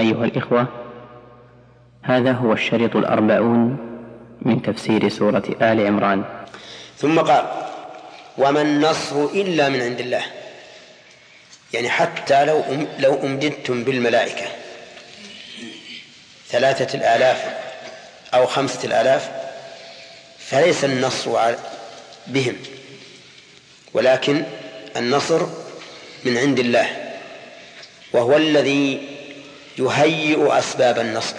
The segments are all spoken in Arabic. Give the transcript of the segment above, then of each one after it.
أيها الإخوة هذا هو الشريط الأربعون من تفسير سورة آل عمران. ثم قال وما النصر إلا من عند الله. يعني حتى لو لو أمددتم بالملائكة ثلاثة الآلاف أو خمسة الآلاف فليس النصر بهم ولكن النصر من عند الله وهو الذي يهيئ أسباب النصر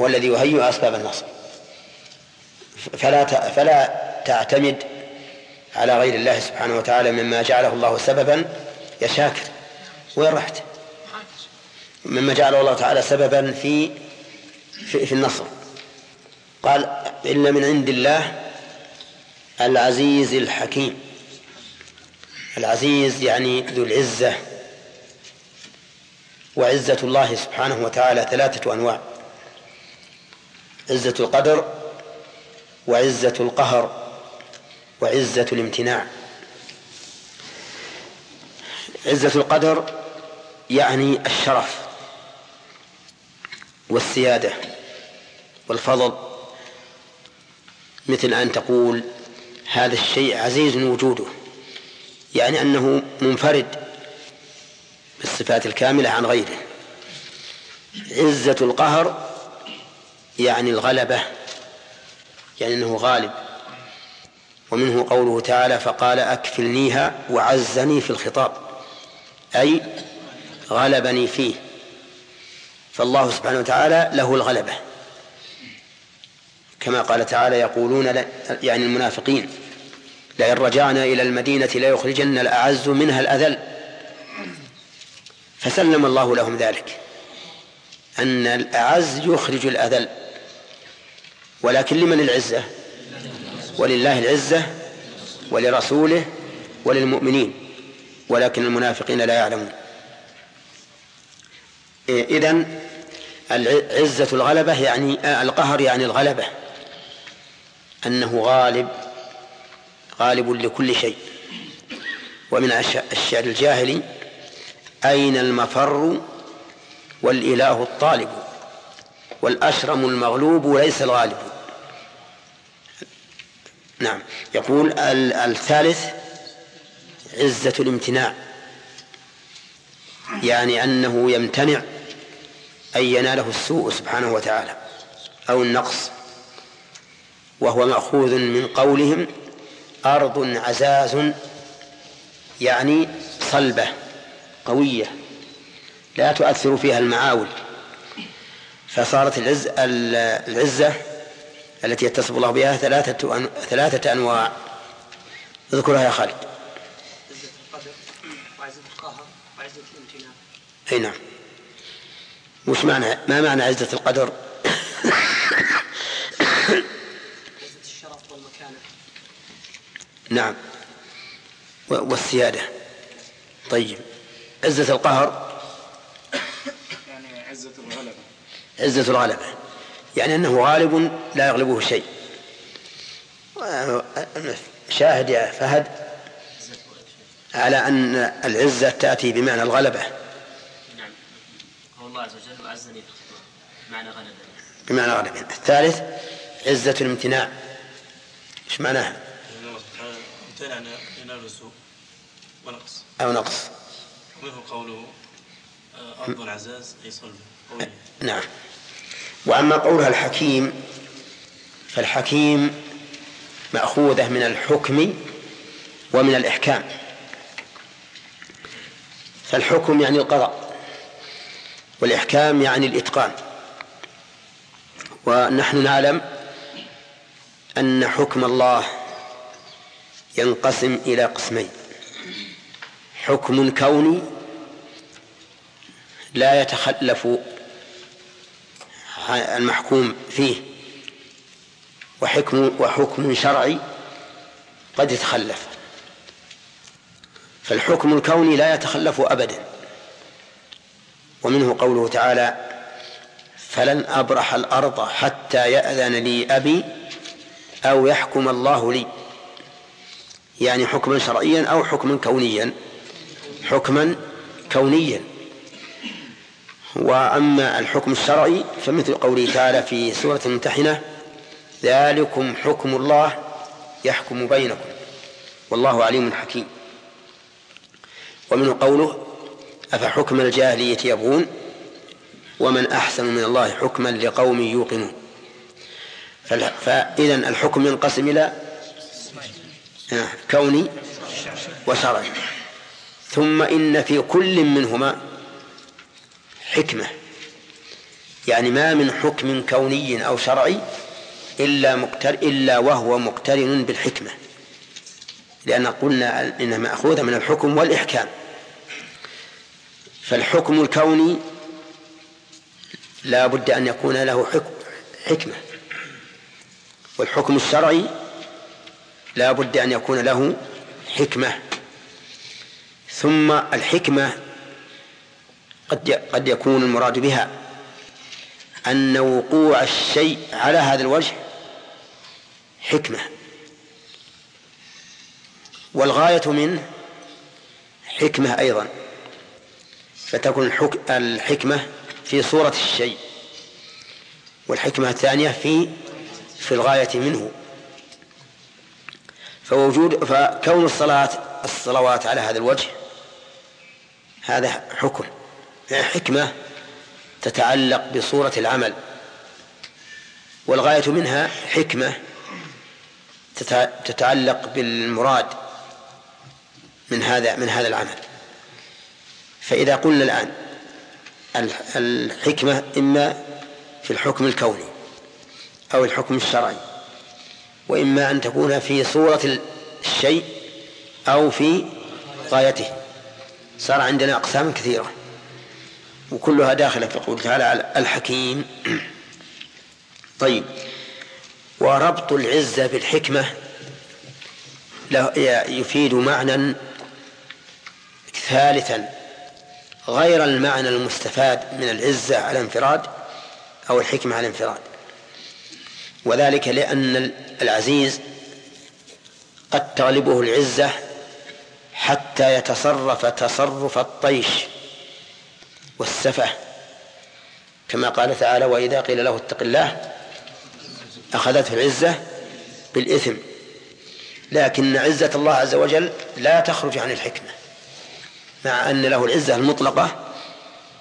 هو الذي يهيئ أسباب النصر فلا فلا تعتمد على غير الله سبحانه وتعالى مما جعله الله سببا يا شاكر. وين رحت؟ مما جعله الله تعالى سببا في في, في النصر. قال إلا من عند الله العزيز الحكيم. العزيز يعني ذو العزة. وعزة الله سبحانه وتعالى ثلاثة أنواع. عزة القدر وعزة القهر وعزة الامتناع. عزة القدر يعني الشرف والسيادة والفضل. مثل أن تقول هذا الشيء عزيز وجوده يعني أنه منفرد بالصفات الكاملة عن غيره. عزة القهر يعني الغلبة يعني أنه غالب. ومنه قوله تعالى فقال أكفلنيها وعزني في الخطاب أي غلبني فيه. فالله سبحانه وتعالى له الغلبة. كما قال تعالى يقولون يعني المنافقين لئن رجعنا إلى المدينة ليخرجن الأعز منها الأذل فسلم الله لهم ذلك. أن الأعز يخرج الأذل. ولكن لمن العزة؟ ولله العزة ولرسوله وللمؤمنين. ولكن المنافقين لا يعلمون. إذن عزة الغلبة يعني القهر يعني الغلبة. أنه غالب غالب لكل شيء. ومن الشعر الجاهلي أين المفر والإله الطالب والأشرم المغلوب ليس الغالب؟ نعم. يقول الثالث عزة الامتناع يعني أنه يمتنع أن يناله السوء سبحانه وتعالى أو النقص وهو مأخوذ من قولهم أرض عزاز يعني صلبة. قوية لا تؤثر فيها المعاول. فصارت العز العزة التي يتصف الله بها ثلاثة ثلاثة أنواع. اذكرها يا خالد. عزة القدر وعزة القهر وعزة أي نعم. وش معنى ما معنى عزة القدر؟ عزة الشرف والمكانة نعم والسيادة. طيب. عزة القهر. يعني عزة الغلبة. عزة الغلبة. يعني أنه غالب لا يغلبه شيء. شاهد يا فهد على أن العزة تأتي بمعنى الغلبة. نعم. هو الله عز وجل أعزني بمعنى غلبة. بمعنى غلبة الثالث عزة الامتناع. إيش معناها؟ امتنع ينال السوء ونقص أو نقص. ومنه قوله آه، أرض عزاز أي صلب نعم. وأما قولها الحكيم فالحكيم مأخوذة من الحكم ومن الإحكام. فالحكم يعني القضاء والإحكام يعني الإتقان. ونحن نعلم أن حكم الله ينقسم إلى قسمين. حكم كوني لا يتخلف المحكوم فيه وحكم وحكم شرعي قد يتخلف. فالحكم الكوني لا يتخلف أبدا. ومنه قوله تعالى فلن أبرح الأرض حتى يأذن لي أبي أو يحكم الله لي. يعني حكما شرعيا أو حكما كونيا. حكما كونيا. وأما الحكم الشرعي فمثل قوله تعالى في سورة الممتحنة ذلكم حكم الله يحكم بينكم. والله عليم حكيم. ومنه قوله أفحكم الجاهلية يبغون؟ ومن أحسن من الله حكما لقوم يوقنون. فإذا الحكم ينقسم إلى كوني وشرعي. ثم إن في كل منهما حكمة. يعني ما من حكم كوني أو شرعي إلا مقتر إلا وهو مقترن بالحكمة. لأن قلنا إنها مأخوذة من الحكم والإحكام. فالحكم الكوني لا بد أن يكون له حكم حكمة. والحكم الشرعي لا بد أن يكون له حكمة. ثم الحكمة قد قد يكون المراد بها أن وقوع الشيء على هذا الوجه حكمة. والغاية منه حكمة أيضا. فتكون الحكمة في صورة الشيء. والحكمة الثانية في في الغاية منه. فوجود فكون الصلاة الصلوات على هذا الوجه هذا حكم حكمة تتعلق بصورة العمل. والغاية منها حكمة تتعلق بالمراد من هذا من هذا العمل. فإذا قلنا الآن الحكمة إما في الحكم الكوني أو الحكم الشرعي وإما أن تكون في صورة الشيء أو في غايته. صار عندنا أقسام كثيرة. وكلها داخلة في قوله تعالى الحكيم. طيب. وربط العزة بالحكمة يفيد معنى ثالثا. غير المعنى المستفاد من العزة على انفراد أو الحكمة على انفراد. وذلك لأن العزيز قد تغلبه العزة حتى يتصرف تصرف الطيش والسفة كما قال تعالى وإذا قيل له اتق الله أخذته العزة بالإثم. لكن عزة الله عز وجل لا تخرج عن الحكمة مع أن له العزة المطلقة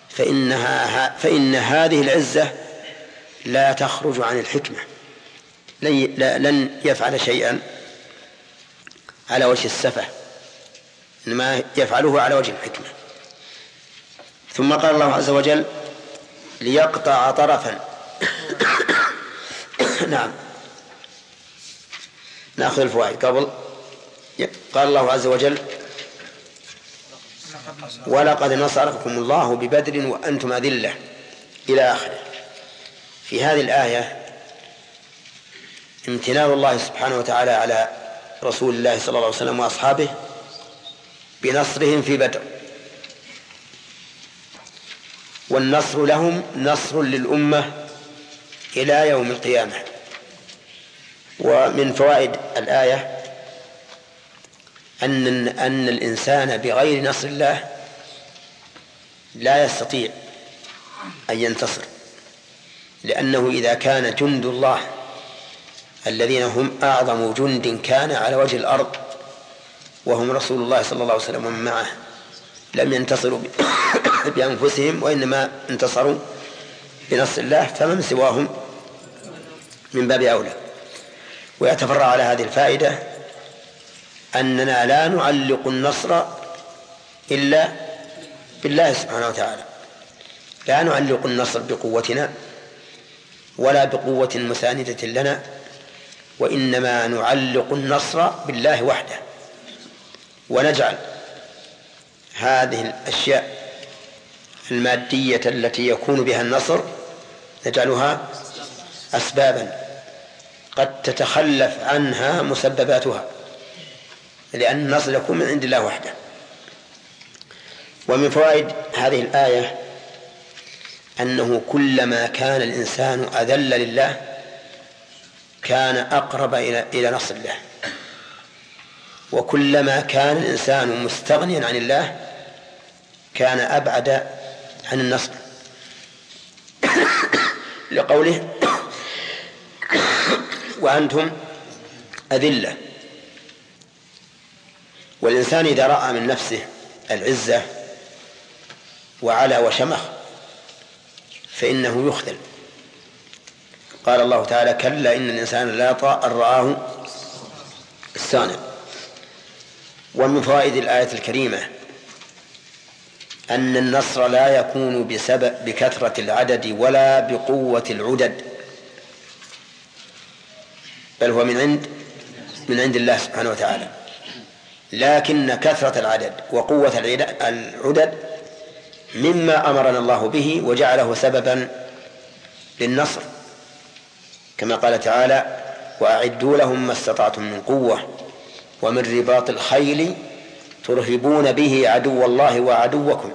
فإنها فإن هذه العزة لا تخرج عن الحكمة. لن يفعل شيئا على وجه السفة. إنما يفعله على وجه الحكمة. ثم قال الله عز وجل ليقطع طرفا. نعم. نأخذ الفوائد. قبل. قال الله عز وجل ولقد نصركم الله ببدر وأنتم أذلة. إلى آخره. في هذه الآية امتنان الله سبحانه وتعالى على رسول الله صلى الله عليه وسلم وأصحابه بنصرهم في بدر. والنصر لهم نصر للأمة إلى يوم القيامة. ومن فوائد الآية أن أن الإنسان بغير نصر الله لا يستطيع أن ينتصر. لأنه إذا كان جند الله الذين هم أعظم جند كان على وجه الأرض وهم رسول الله صلى الله عليه وسلم ومن معه. لم ينتصروا بأنفسهم وإنما انتصروا بنصر الله فمن سواهم من باب أولى. ويتفرع على هذه الفائدة أننا لا نعلق النصر إلا بالله سبحانه وتعالى. لا نعلق النصر بقوتنا ولا بقوة مساندة لنا وإنما نعلق النصر بالله وحده. ونجعل هذه الأشياء المادية التي يكون بها النصر نجعلها أسبابا قد تتخلف عنها مسبباتها لأن النصر يكون من عند الله وحده. ومن فوائد هذه الآية أنه كلما كان الإنسان أذل لله كان أقرب إلى إلى نصر الله. وكلما كان الإنسان مستغنيا عن الله كان أبعد عن النصر. لقوله وأنتم أذلة. والإنسان إذا رأى من نفسه العزة وعلى وشمخ فإنه يخذل. قال الله تعالى كلا إن الإنسان لا أن رآه استغنى ومن فوائد الآية الكريمة أن النصر لا يكون بسبب بكثرة العدد ولا بقوة العدد. بل هو من عند من عند الله سبحانه وتعالى. لكن كثرة العدد وقوة العدد مما أمرنا الله به وجعله سببا للنصر. كما قال تعالى وأعدوا لهم ما استطعتم من قوة. ومن رباط الخيل ترهبون به عدو الله وعدوكم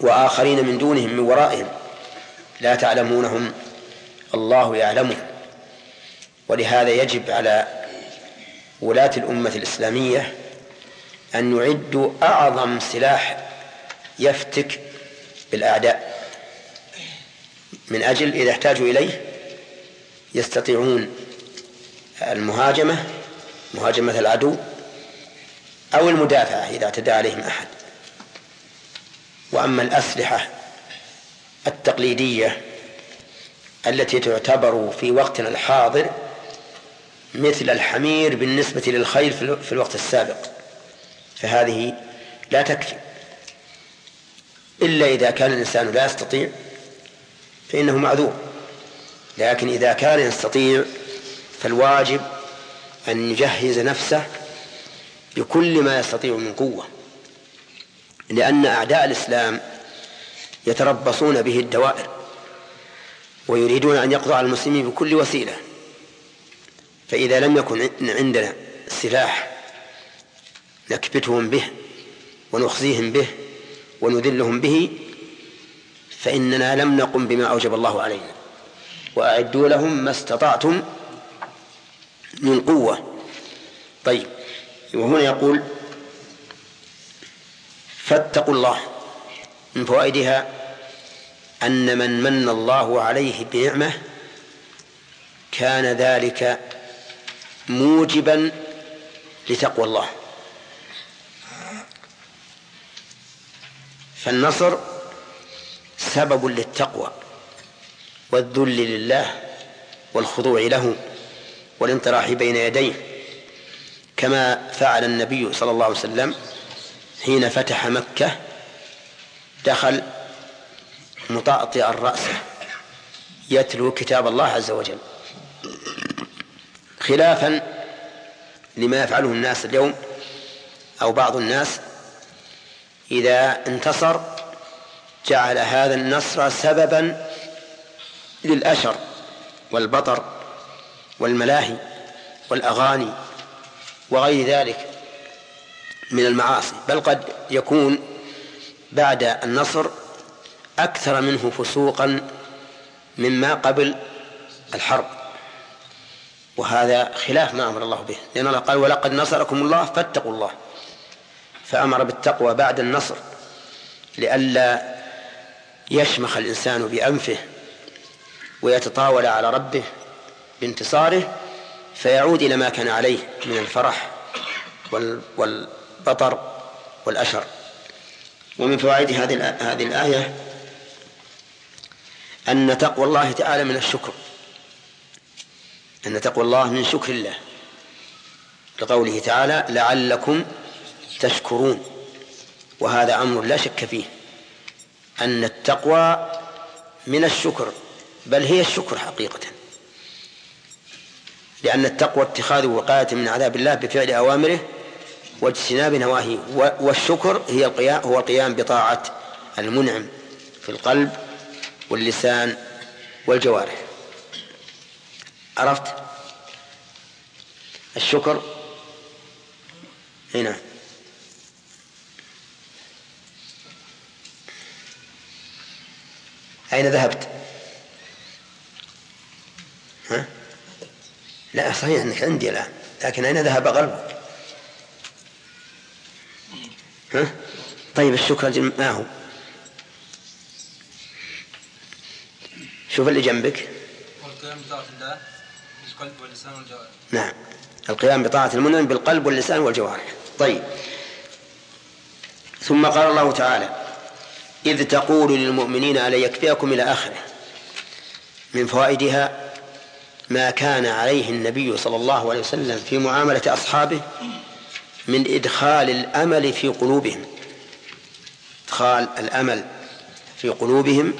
وآخرين من دونهم من ورائهم لا تعلمونهم الله يعلمهم ولهذا يجب على ولاة الأمة الإسلامية أن يعدوا أعظم سلاح يفتك بالأعداء من أجل إذا احتاجوا إليه يستطيعون المهاجمة مهاجمة العدو أو المدافعة إذا اعتدى عليهم أحد. وأما الأسلحة التقليدية التي تعتبر في وقتنا الحاضر مثل الحمير بالنسبة للخيل في الوقت السابق فهذه لا تكفي. إلا إذا كان الإنسان لا يستطيع فإنه معذور لكن إذا كان يستطيع فالواجب أن يجهز نفسه بكل ما يستطيع من قوة لأن أعداء الإسلام يتربصون به الدوائر ويريدون أن يقضوا على المسلمين بكل وسيلة. فإذا لم يكن عندنا سلاح نكبتهم به ونخزيهم به ونذلهم به فإننا لم نقم بما أوجب الله علينا. وأعدوا لهم ما استطعتم من قوة. طيب وهنا يقول فاتقوا الله. من فوائدها أن من من الله عليه بنعمة كان ذلك موجبا لتقوى الله. فالنصر سبب للتقوى والذل لله والخضوع له. والانطراح بين يديه كما فعل النبي صلى الله عليه وسلم حين فتح مكة دخل مطأطئا رأسه يتلو كتاب الله عز وجل. خلافا لما يفعله الناس اليوم أو بعض الناس إذا انتصر جعل هذا النصر سببا للأشر والبطر. والملاهي والأغاني وغير ذلك من المعاصي بل قد يكون بعد النصر أكثر منه فسوقا مما قبل الحرب. وهذا خلاف ما أمر الله به لأن الله قال ولقد نصركم الله فاتقوا الله فأمر بالتقوى بعد النصر لئلا يشمخ الإنسان بأنفه ويتطاول على ربه بانتصاره فيعود إلى ما كان عليه من الفرح والبطر والأشر. ومن فوائد هذه هذه الآية أن تقوى الله تعالى من الشكر. أن تقوى الله من شكر الله. لقوله تعالى لعلكم تشكرون. وهذا أمر لا شك فيه. أن التقوى من الشكر بل هي الشكر حقيقة. لأن التقوى اتخاذ وقاية من عذاب الله بفعل أوامره واجتناب نواهيه والشكر هي القيام هو القيام بطاعة المنعم في القلب واللسان والجوارح عرفت الشكر هنا أين ذهبت؟ ها؟ لا صحيح أنك عندي الآن لكن أين ذهب قلبك؟ ها؟ طيب الشكر ما هو؟ شوف اللي جنبك والقيام بطاعة الله بالقلب واللسان والجوارح نعم القيام بطاعة المنعم بالقلب واللسان والجوارح طيب ثم قال الله تعالى إذ تقول للمؤمنين ألا يكفيكم إلى آخره من فوائدها ما كان عليه النبي صلى الله عليه وسلم في معاملة أصحابه من إدخال الأمل في قلوبهم. إدخال الأمل في قلوبهم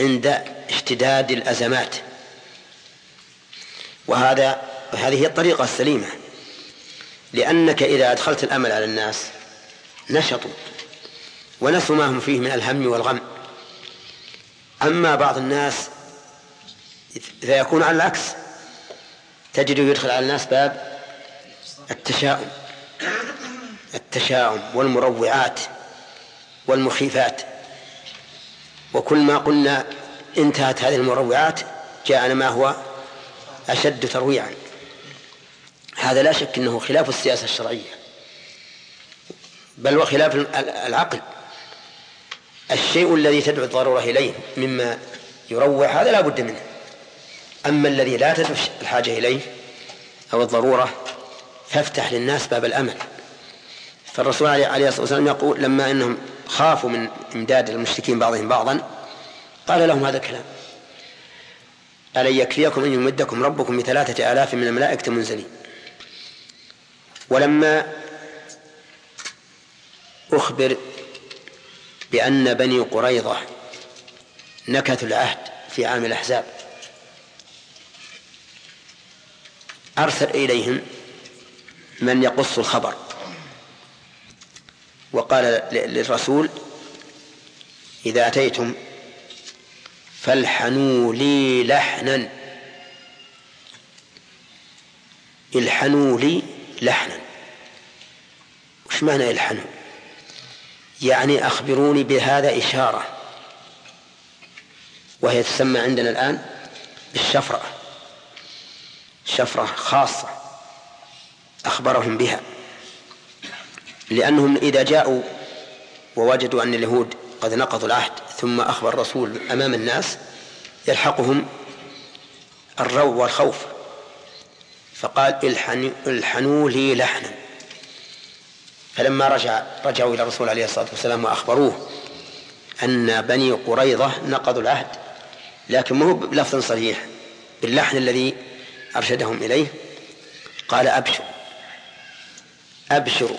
عند اشتداد الأزمات. وهذا هذه هي الطريقة السليمة. لأنك إذا أدخلت الأمل على الناس نشطوا ونسوا ما هم فيه من الهم والغم. أما بعض الناس فيكون على العكس تجده يدخل على الناس باب التشاؤم التشاؤم والمروعات والمخيفات. وكل ما قلنا انتهت هذه المروعات جاءنا ما هو؟ أشد ترويعا. هذا لا شك أنه خلاف السياسة الشرعية بل وخلاف العقل. الشيء الذي تدعو الضرورة إليه مما يروع هذا لا بد منه. أما الذي لا تدعو الحاجة إليه أو الضرورة فافتح للناس باب الأمل. فالرسول عليه الصلاة والسلام يقول لما أنهم خافوا من إمداد المشركين بعضهم بعضا قال لهم هذا الكلام ألن يكفيكم أن يمدكم ربكم بثلاثة آلاف من الملائكة منزلين. ولما أخبر بأن بني قريظة نكثوا العهد في عام الأحزاب أرسل إليهم من يقص الخبر. وقال للرسول إذا أتيتم فالحنوا لي لحنا. الحنوا لي لحنا. وش معنى الحنوا؟ يعني أخبروني بهذا إشارة وهي تسمى عندنا الآن بالشفرة. شفرة خاصة أخبرهم بها لأنهم إذا جاءوا ووجدوا أن اليهود قد نقضوا العهد ثم أخبر الرسول أمام الناس يلحقهم الرو والخوف فقال الحنوا لي لحنا. فلما رجع رجعوا إلى الرسول عليه الصلاة والسلام وأخبروه أن بني قريظة نقضوا العهد لكن ما هو بلفظ صريح باللحن الذي أرشدهم إليه قال أبشروا أبشروا.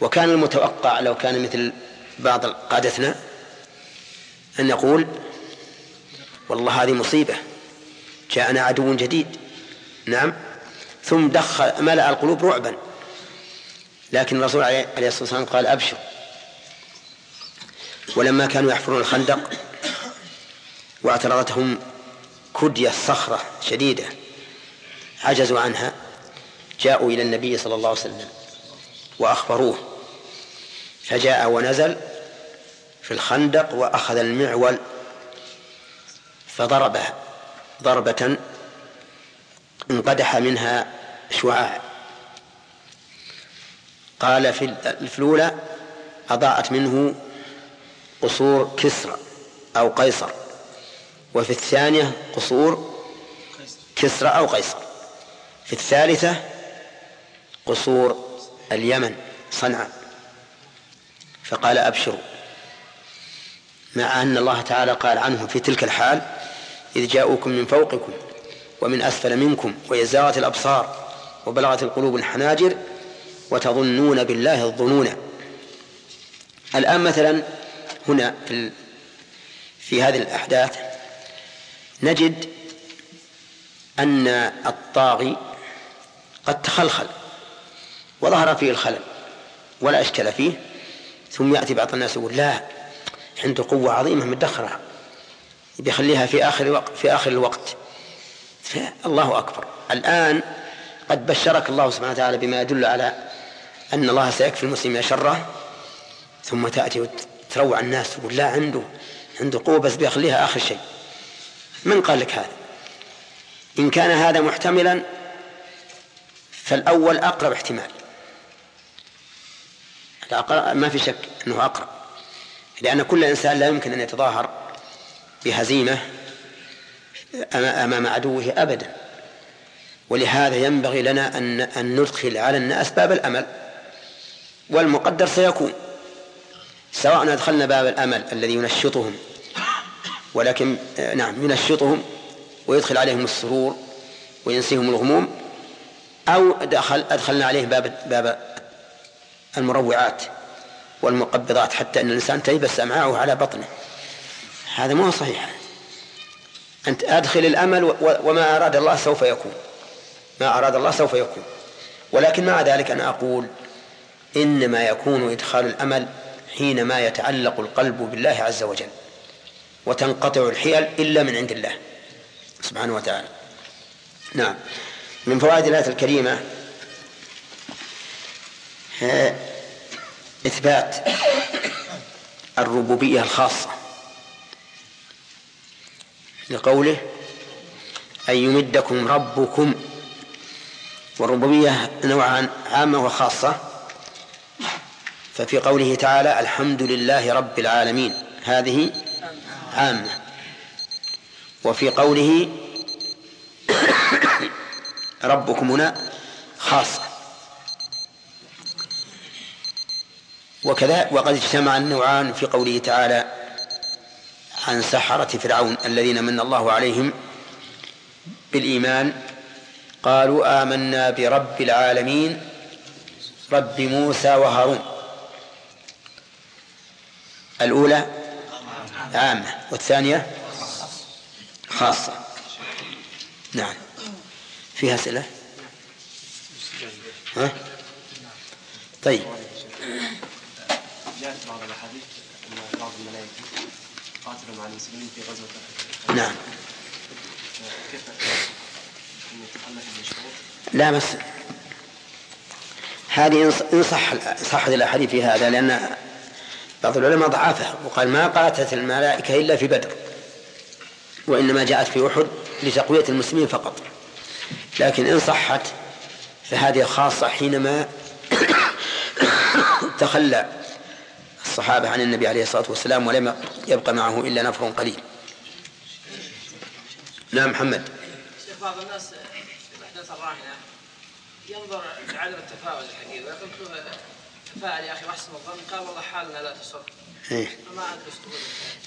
وكان المتوقع لو كان مثل بعض قادتنا أن يقول والله هذه مصيبة جاءنا عدو جديد. نعم. ثم دخل ملأ القلوب رعبا. لكن الرسول عليه الصلاة والسلام قال أبشر. ولما كانوا يحفرون الخندق واعترضتهم كدية صخرة شديدة عجزوا عنها جاءوا إلى النبي صلى الله عليه وسلم وأخبروه. فجاء ونزل في الخندق وأخذ المعول فضربها ضربة انقدح منها شعاع. قال في الأولى أضاءت منه قصور كسرى أو قيصر. وفي الثانية قصور كسرى أو قيصر. في الثالثة قصور اليمن صنعاء. فقال أبشروا. مع أن الله تعالى قال عنهم في تلك الحال إذ جاءوكم من فوقكم ومن أسفل منكم ويزاغت الأبصار وبلغت القلوب الحناجر وتظنون بالله الظنون. الآن مثلا هنا في في هذه الأحداث نجد أن الطاغي قد تخلخل وظهر فيه الخلل ولا إشكال فيه ثم يأتي بعض الناس يقول لا عنده قوة عظيمة مدخرة بيخليها في آخر الوقت في آخر الوقت. الله أكبر. الآن قد بشرك الله سبحانه وتعالى بما يدل على أن الله سيكفي المسلمين شره ثم تأتي وتروع الناس تقول لا عنده عنده قوة بس بيخليها آخر شيء. من قال لك هذا؟ إن كان هذا محتملا فالأول أقرب احتمال. ما في شك أنه أقرب. لأن كل إنسان لا يمكن أن يتظاهر بهزيمة أمام عدوه أبدا. ولهذا ينبغي لنا أن أن ندخل على الناس باب الأمل والمقدر سيكون. سواء أدخلنا باب الأمل الذي ينشطهم ولكن نعم ينشطهم ويدخل عليهم السرور وينسيهم الغموم أو دخل أدخلنا عليه باب باب المروعات والمقبضات حتى أن الإنسان تيبس أمعاءه على بطنه. هذا مو صحيح. أنت أدخل الأمل وما أراد الله سوف يكون. ما أراد الله سوف يكون. ولكن مع ذلك أنا أقول إنما يكون إدخال الأمل حينما يتعلق القلب بالله عز وجل. وتنقطع الحيل إلا من عند الله سبحانه وتعالى. نعم. من فوائد الآية الكريمة إثبات الربوبية الخاصة لقوله أن يمدكم ربكم. والربوبية نوعان عامة وخاصة. ففي قوله تعالى الحمد لله رب العالمين. هذه عامة. وفي قوله ربكم هنا خاصة. وكذا وقد اجتمع النوعان في قوله تعالى عن سحرة فرعون الذين من الله عليهم بالإيمان. قالوا آمنا برب العالمين رب موسى وهارون. الأولى عامة. والثانية خاصة. نعم. فيها أسئلة؟ ها؟ طيب. جاءت بعض الأحاديث أن بعض الملائكة قاتلوا مع المسلمين في غزوة نعم. كيف لا بس هذه إن صح صحت الأحاديث في هذا لأن بعض العلماء ضعفها وقال ما قاتلت الملائكة إلا في بدر وإنما جاءت في أحد لتقوية المسلمين فقط. لكن إن صحت فهذه خاصة حينما تخلى الصحابة عن النبي عليه الصلاة والسلام ولم يبقى معه إلا نفر قليل. نعم محمد. شيخ بعض الناس في الأحداث الراهنة ينظر لعدم التفاؤل ويقول تفاءل يا أخي واحسن الظن قال والله حالنا لا تسر إيه.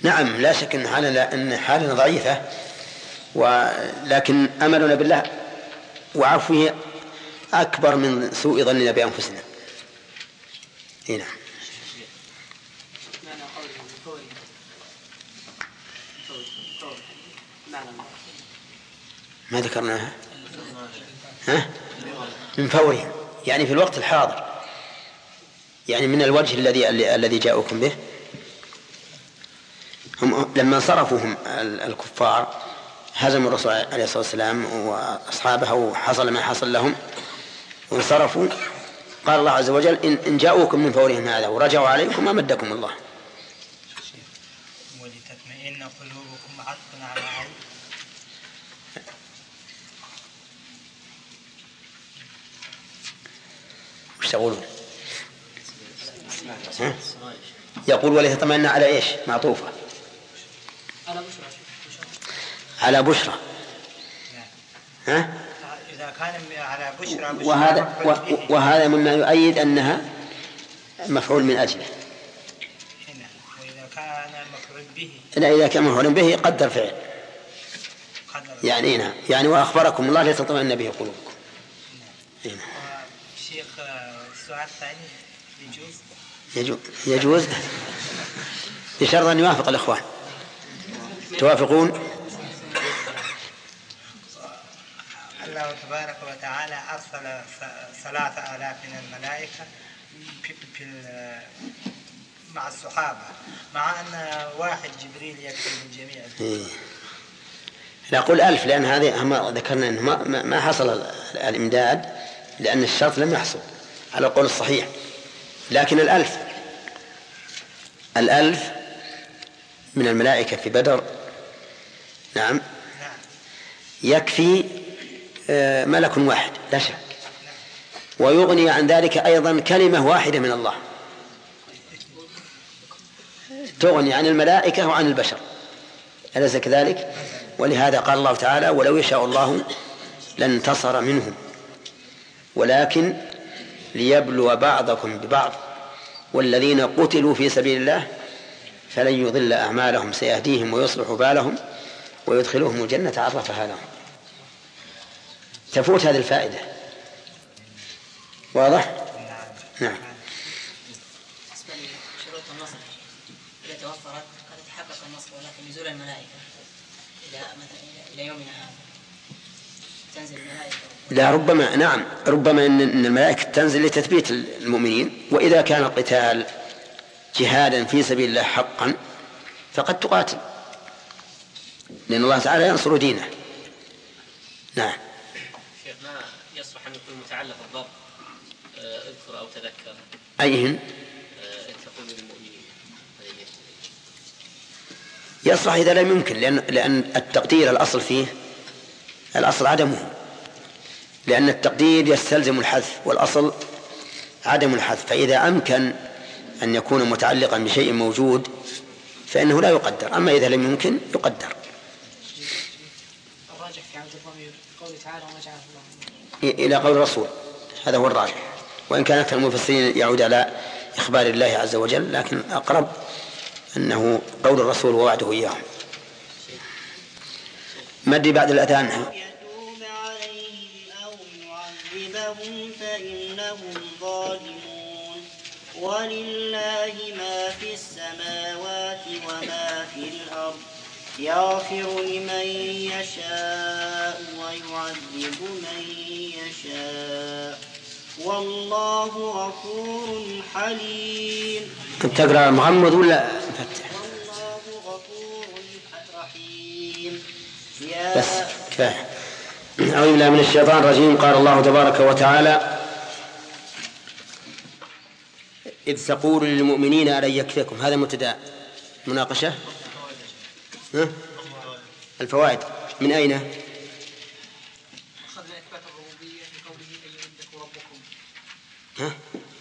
نعم لا شك أن حالنا أن حالنا ضعيفة ولكن أملنا بالله وعفوه أكبر من سوء ظننا بأنفسنا. إيه نعم. ما ذكرناها؟ ها؟ من فورهم. يعني في الوقت الحاضر. يعني من الوجه الذي الذي جاءوكم به. هم لما انصرفوا هم الكفار هزموا الرسول عليه الصلاة والسلام وأصحابه وحصل ما حصل لهم وانصرفوا. قال الله عز وجل إن, إن جاءوكم من فورهم هذا ورجعوا عليكم أمدكم الله. ولتطمئن قلوبكم عطفا على عين وش تقولون؟ يقول ولتطمئن على إيش؟ معطوفة. على بشرى على بشرى. ها؟ إذا كان على بشرى بشرى وهذا وهذا مما يؤيد أنها مفعول من أجله. كان مفعول به. لا إذا كان مفعول به قدر فعل. قدر. يعني نعم. يعني وأخبركم الله لتطمئن به قلوبكم. إيه نعم. شيخ السؤال الثاني. يجوز بشرط أن يوافق الإخوان. توافقون؟ الله تبارك وتعالى أرسل ثلاثة آلاف من الملائكة في في مع الصحابة مع أن واحد جبريل يكفي للجميع إيه. نقول ألف لأن هذه هم ذكرنا أنه ما, ما- ما حصل ال- الإمداد لأن الشرط لم يحصل على القول الصحيح. لكن الألف الألف من الملائكة في بدر. نعم. يكفي آه، ملك واحد لا شك. ويغني عن ذلك أيضا كلمة واحدة من الله. تغني عن الملائكة وعن البشر. أليس كذلك؟ ولهذا قال الله تعالى ولو يشاء الله لانتصر منهم. ولكن ليبلو بعضكم ببعض والذين قتلوا في سبيل الله فلن يضل أعمالهم سيهديهم ويصلح بالهم ويدخلهم الجنة عرفها لهم. تفوت هذه الفائدة. واضح؟ نعم. النصر إذا توفرت قد يتحقق النصر ولكن نزول الملائكة إلى مثلا إلى يومنا هذا. تنزل الملائكة. لا ربما نعم ربما إن الملائكة تنزل لتثبيت المؤمنين وإذا كان القتال جهادا في سبيل الله حقا فقد تقاتل. لأن الله تعالى ينصر دينه. نعم. شيخ ما يصلح أن يكون متعلق الضرب؟ آه، اذكر أو تذكر. أيهن؟ آه، يصلح إذا لم يمكن لأن لأن التقدير الأصل فيه الأصل عدمه. لأن التقدير يستلزم الحذف والأصل عدم الحذف فإذا أمكن أن يكون متعلقا بشيء موجود فإنه لا يقدر أما إذا لم يمكن يقدر. الراجح في عبد الضمير قوله تعالى الله إلى قول الرسول هذا هو الراجح. وإن كان أكثر المفسرين يعود على إخبار الله عز وجل لكن أقرب أنه قول الرسول ووعده إياهم. مدي بعد الأذان؟ ولله ما في السماوات وما في الأرض يغفر لمن يشاء ويعذب من يشاء. والله غفور حليم. كنت تقرأ مغمض ولا؟ مفتح والله غفور رحيم يا بس كفاية. أعوذ بالله من الشيطان الرجيم. قال الله تبارك وتعالى إذ تقول للمؤمنين ألن يكفيكم هذا مبتدأ مناقشة ها؟ الفوائد من أين؟ أخذنا إثبات الربوبية أن يمدكم ربكم ها؟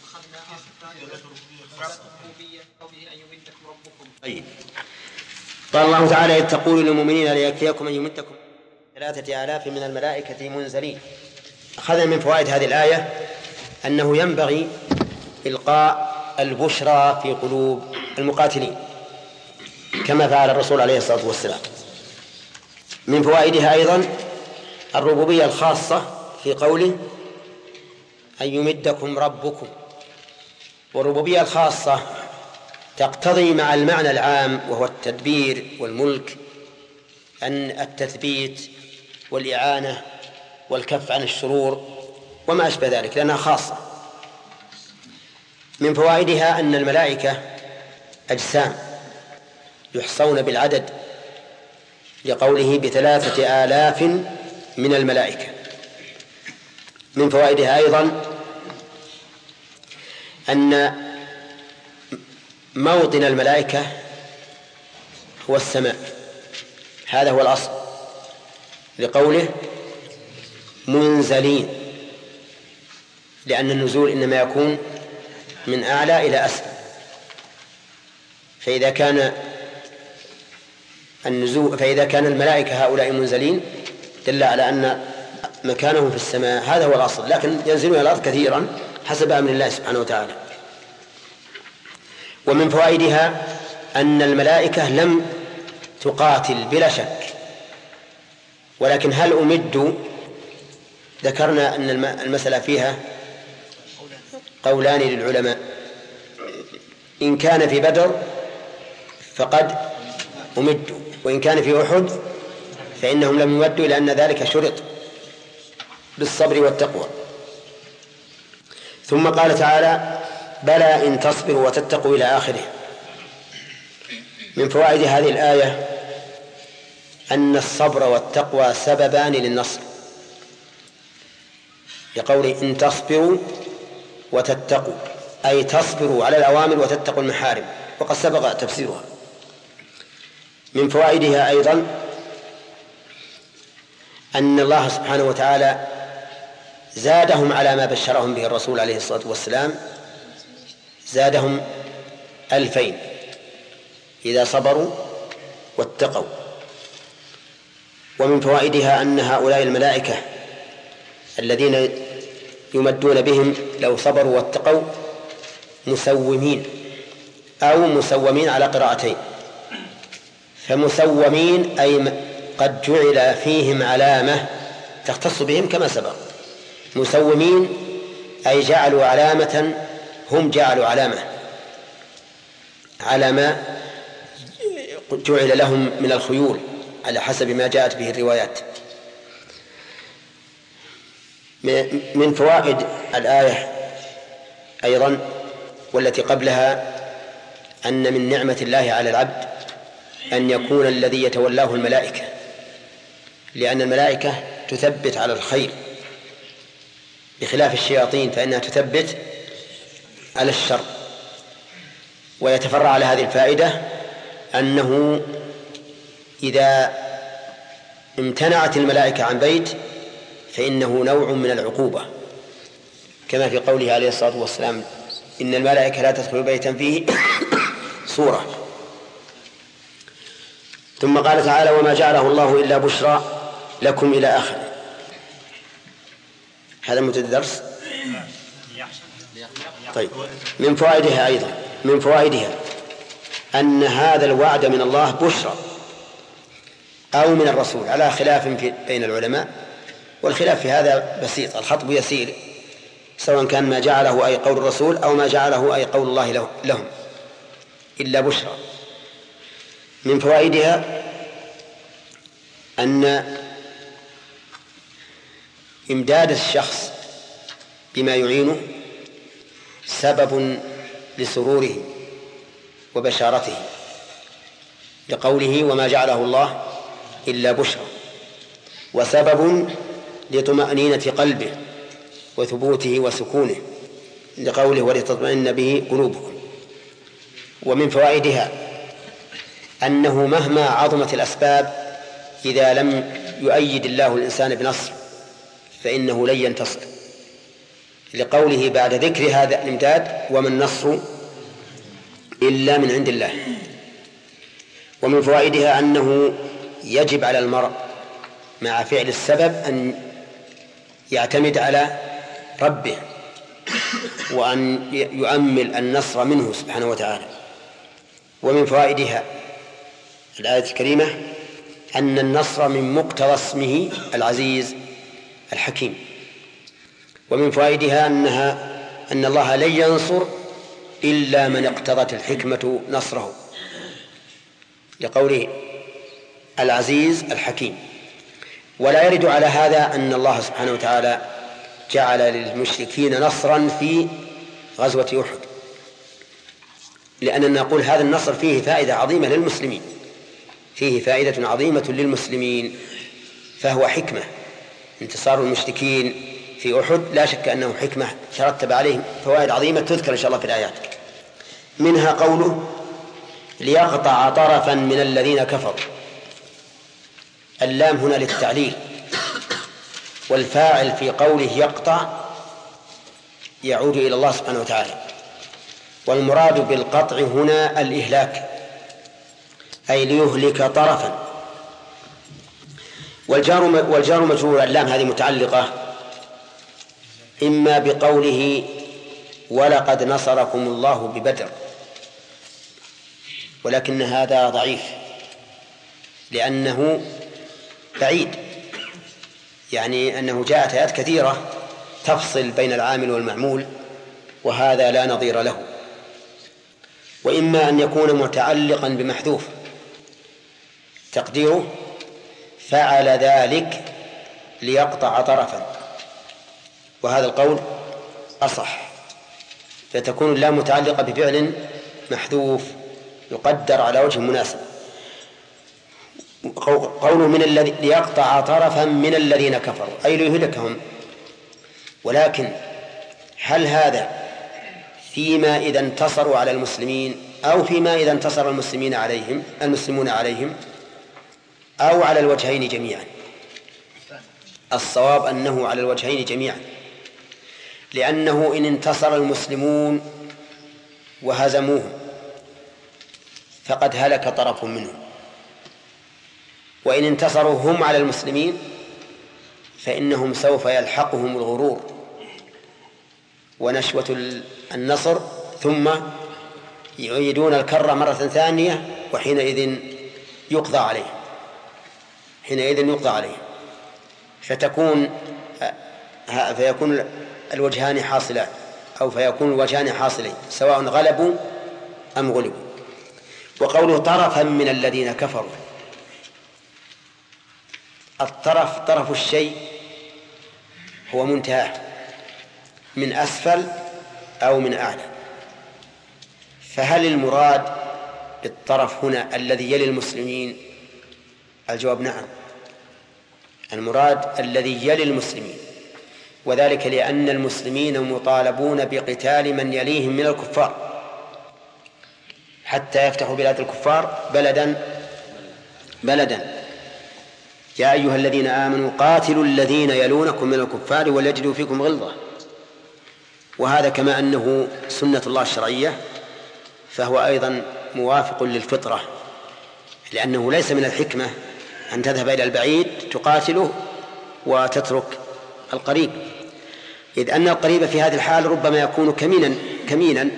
أخذنا إثبات الربوبية أن يمدكم ربكم طيب قال الله تعالى إذ تقول للمؤمنين ليكفيكم أن يمدكم ثلاثة آلاف من الملائكة منزلين أخذنا من فوائد هذه الآية أنه ينبغي إلقاء البشرى في قلوب المقاتلين كما فعل الرسول عليه الصلاة والسلام. من فوائدها أيضا الربوبية الخاصة في قوله أن يمدكم ربكم. والربوبية الخاصة تقتضي مع المعنى العام وهو التدبير والملك أن التثبيت والإعانة والكف عن الشرور وما أشبه ذلك لأنها خاصة. من فوائدها أن الملائكة أجسام يحصون بالعدد لقوله بثلاثة آلاف من الملائكة. من فوائدها أيضا أن موطن الملائكة هو السماء. هذا هو الأصل لقوله منزلين لأن النزول إنما يكون من أعلى إلى أسفل. فإذا كان النزول فإذا كان الملائكة هؤلاء منزلين دل على أن مكانهم في السماء. هذا هو الأصل. لكن ينزلون إلى الأرض كثيرا حسب أمر الله سبحانه وتعالى. ومن فوائدها أن الملائكة لم تقاتل بلا شك. ولكن هل أمدوا؟ ذكرنا أن الم- المسألة فيها قولان للعلماء. إن كان في بدر فقد أمدوا وإن كان في أحد فإنهم لم يمدوا لأن ذلك شرط بالصبر والتقوى. ثم قال تعالى بلى إن تصبروا وتتقوا إلى آخره. من فوائد هذه الآية أن الصبر والتقوى سببان للنصر لقوله إن تصبروا وتتقوا أي تصبروا على الأوامر وتتقوا المحارم. وقد سبق تفسيرها. من فوائدها أيضا أن الله سبحانه وتعالى زادهم على ما بشرهم به الرسول عليه الصلاة والسلام زادهم ألفين. إذا صبروا واتقوا. ومن فوائدها أن هؤلاء الملائكة الذين يمدون بهم لو صبروا واتقوا مسومين أو مسومين على قراءتين. فمسومين أي قد جعل فيهم علامة تختص بهم كما سبق. مسومين أي جعلوا علامة هم جعلوا علامة. على ما جعل لهم من الخيول على حسب ما جاءت به الروايات. من فوائد الآية أيضا والتي قبلها أن من نعمة الله على العبد أن يكون الذي يتولاه الملائكة لأن الملائكة تثبت على الخير. بخلاف الشياطين فإنها تثبت على الشر. ويتفرع على هذه الفائدة أنه إذا امتنعت الملائكة عن بيت فإنه نوع من العقوبة. كما في قوله عليه الصلاة والسلام إن الملائكة لا تدخل بيتا فيه صورة. ثم قال تعالى وما جعله الله إلا بشرى لكم إلى آخره. هذا مدة الدرس طيب. من فوائدها أيضا من فوائدها أن هذا الوعد من الله بشرى أو من الرسول على خلاف بين العلماء. والخلاف في هذا بسيط الخطب يسير سواء كان ما جعله أي قول الرسول أو ما جعله أي قول الله لهم إلا بشرى. من فوائدها أن إمداد الشخص بما يعينه سبب لسروره وبشارته لقوله وما جعله الله إلا بشرى وسبب لطمأنينة قلبه وثبوته وسكونه لقوله ولتطمئن به قلوبكم. ومن فوائدها أنه مهما عظمت الأسباب إذا لم يؤيد الله الإنسان بنصر فإنه لن ينتصر. لقوله بعد ذكر هذا الإمداد وما النصر إلا من عند الله. ومن فوائدها أنه يجب على المرء مع فعل السبب أن يعتمد على ربه وأن يؤمل النصر منه سبحانه وتعالى. ومن فوائدها الآية الكريمة أن النصر من مقتضى اسمه العزيز الحكيم. ومن فوائدها أنها أن الله لن ينصر إلا من اقتضت الحكمة نصره. لقوله العزيز الحكيم. ولا يرد على هذا أن الله سبحانه وتعالى جعل للمشركين نصرا في غزوة أحد. لأننا نقول هذا النصر فيه فائدة عظيمة للمسلمين. فيه فائدة عظيمة للمسلمين. فهو حكمة. انتصار المشركين في أحد لا شك أنه حكمة ترتب عليه فوائد عظيمة تذكر إن شاء الله في الآيات. منها قوله ليقطع طرفا من الذين كفروا. اللام هنا للتعليل. والفاعل في قوله يقطع يعود إلى الله سبحانه وتعالى. والمراد بالقطع هنا الإهلاك أي ليهلك طرفا. والجار والجار مجرور اللام هذه متعلقة. إما بقوله ولقد نصركم الله ببدر ولكن هذا ضعيف لأنه بعيد. يعني أنه جاءت آيات كثيرة تفصل بين العامل والمعمول وهذا لا نظير له. وإما أن يكون متعلقا بمحذوف. تقديره فعل ذلك ليقطع طرفا. وهذا القول أصح. فتكون اللام متعلقة بفعل محذوف يقدر على وجه مناسب. قوله من الذي ليقطع طرفا من الذين كفروا. أي ليهلكهم. ولكن هل هذا فيما إذا انتصروا على المسلمين أو فيما إذا انتصر المسلمين عليهم المسلمون عليهم أو على الوجهين جميعا؟ الصواب أنه على الوجهين جميعا. لأنه إن انتصر المسلمون وهزموهم فقد هلك طرف منهم. وإن انتصروا هم على المسلمين فإنهم سوف يلحقهم الغرور ونشوة النصر ثم يعيدون الكرة مرة ثانية وحينئذ يقضى عليه. حينئذ يقضى عليه. فتكون فيكون الوجهان حاصلان أو فيكون الوجهان حاصلين سواء غلبوا أم غلبوا. وقوله طرفا من الذين كفروا. الطرف طرف الشيء هو منتهاه من أسفل أو من أعلى. فهل المراد بالطرف هنا الذي يلي المسلمين؟ الجواب نعم. المراد الذي يلي المسلمين وذلك لأن المسلمين مطالبون بقتال من يليهم من الكفار. حتى يفتحوا بلاد الكفار بلدا بلدا. يا أيها الذين آمنوا قاتلوا الذين يلونكم من الكفار وليجدوا فيكم غلظة. وهذا كما أنه سنة الله الشرعية فهو أيضا موافق للفطرة لأنه ليس من الحكمة أن تذهب إلى البعيد تقاتله وتترك القريب. إذ أن القريب في هذه الحال ربما يكون كمينا كمينا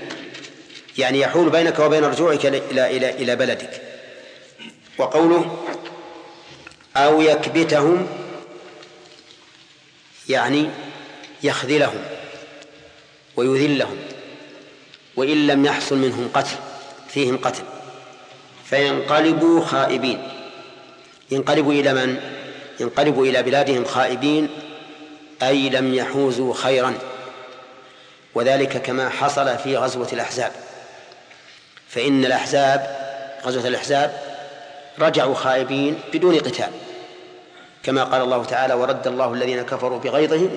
يعني يحول بينك وبين رجوعك إلى إلى إلى بلدك. وقوله أو يكبتهم يعني يخذلهم ويذلهم وإن لم يحصل منهم قتل فيهم قتل. فينقلبوا خائبين. ينقلبوا إلى من؟ ينقلبوا إلى بلادهم خائبين أي لم يحوزوا خيرا. وذلك كما حصل في غزوة الأحزاب. فإن الأحزاب غزوة الأحزاب رجعوا خائبين بدون قتال. كما قال الله تعالى ورد الله الذين كفروا بغيظهم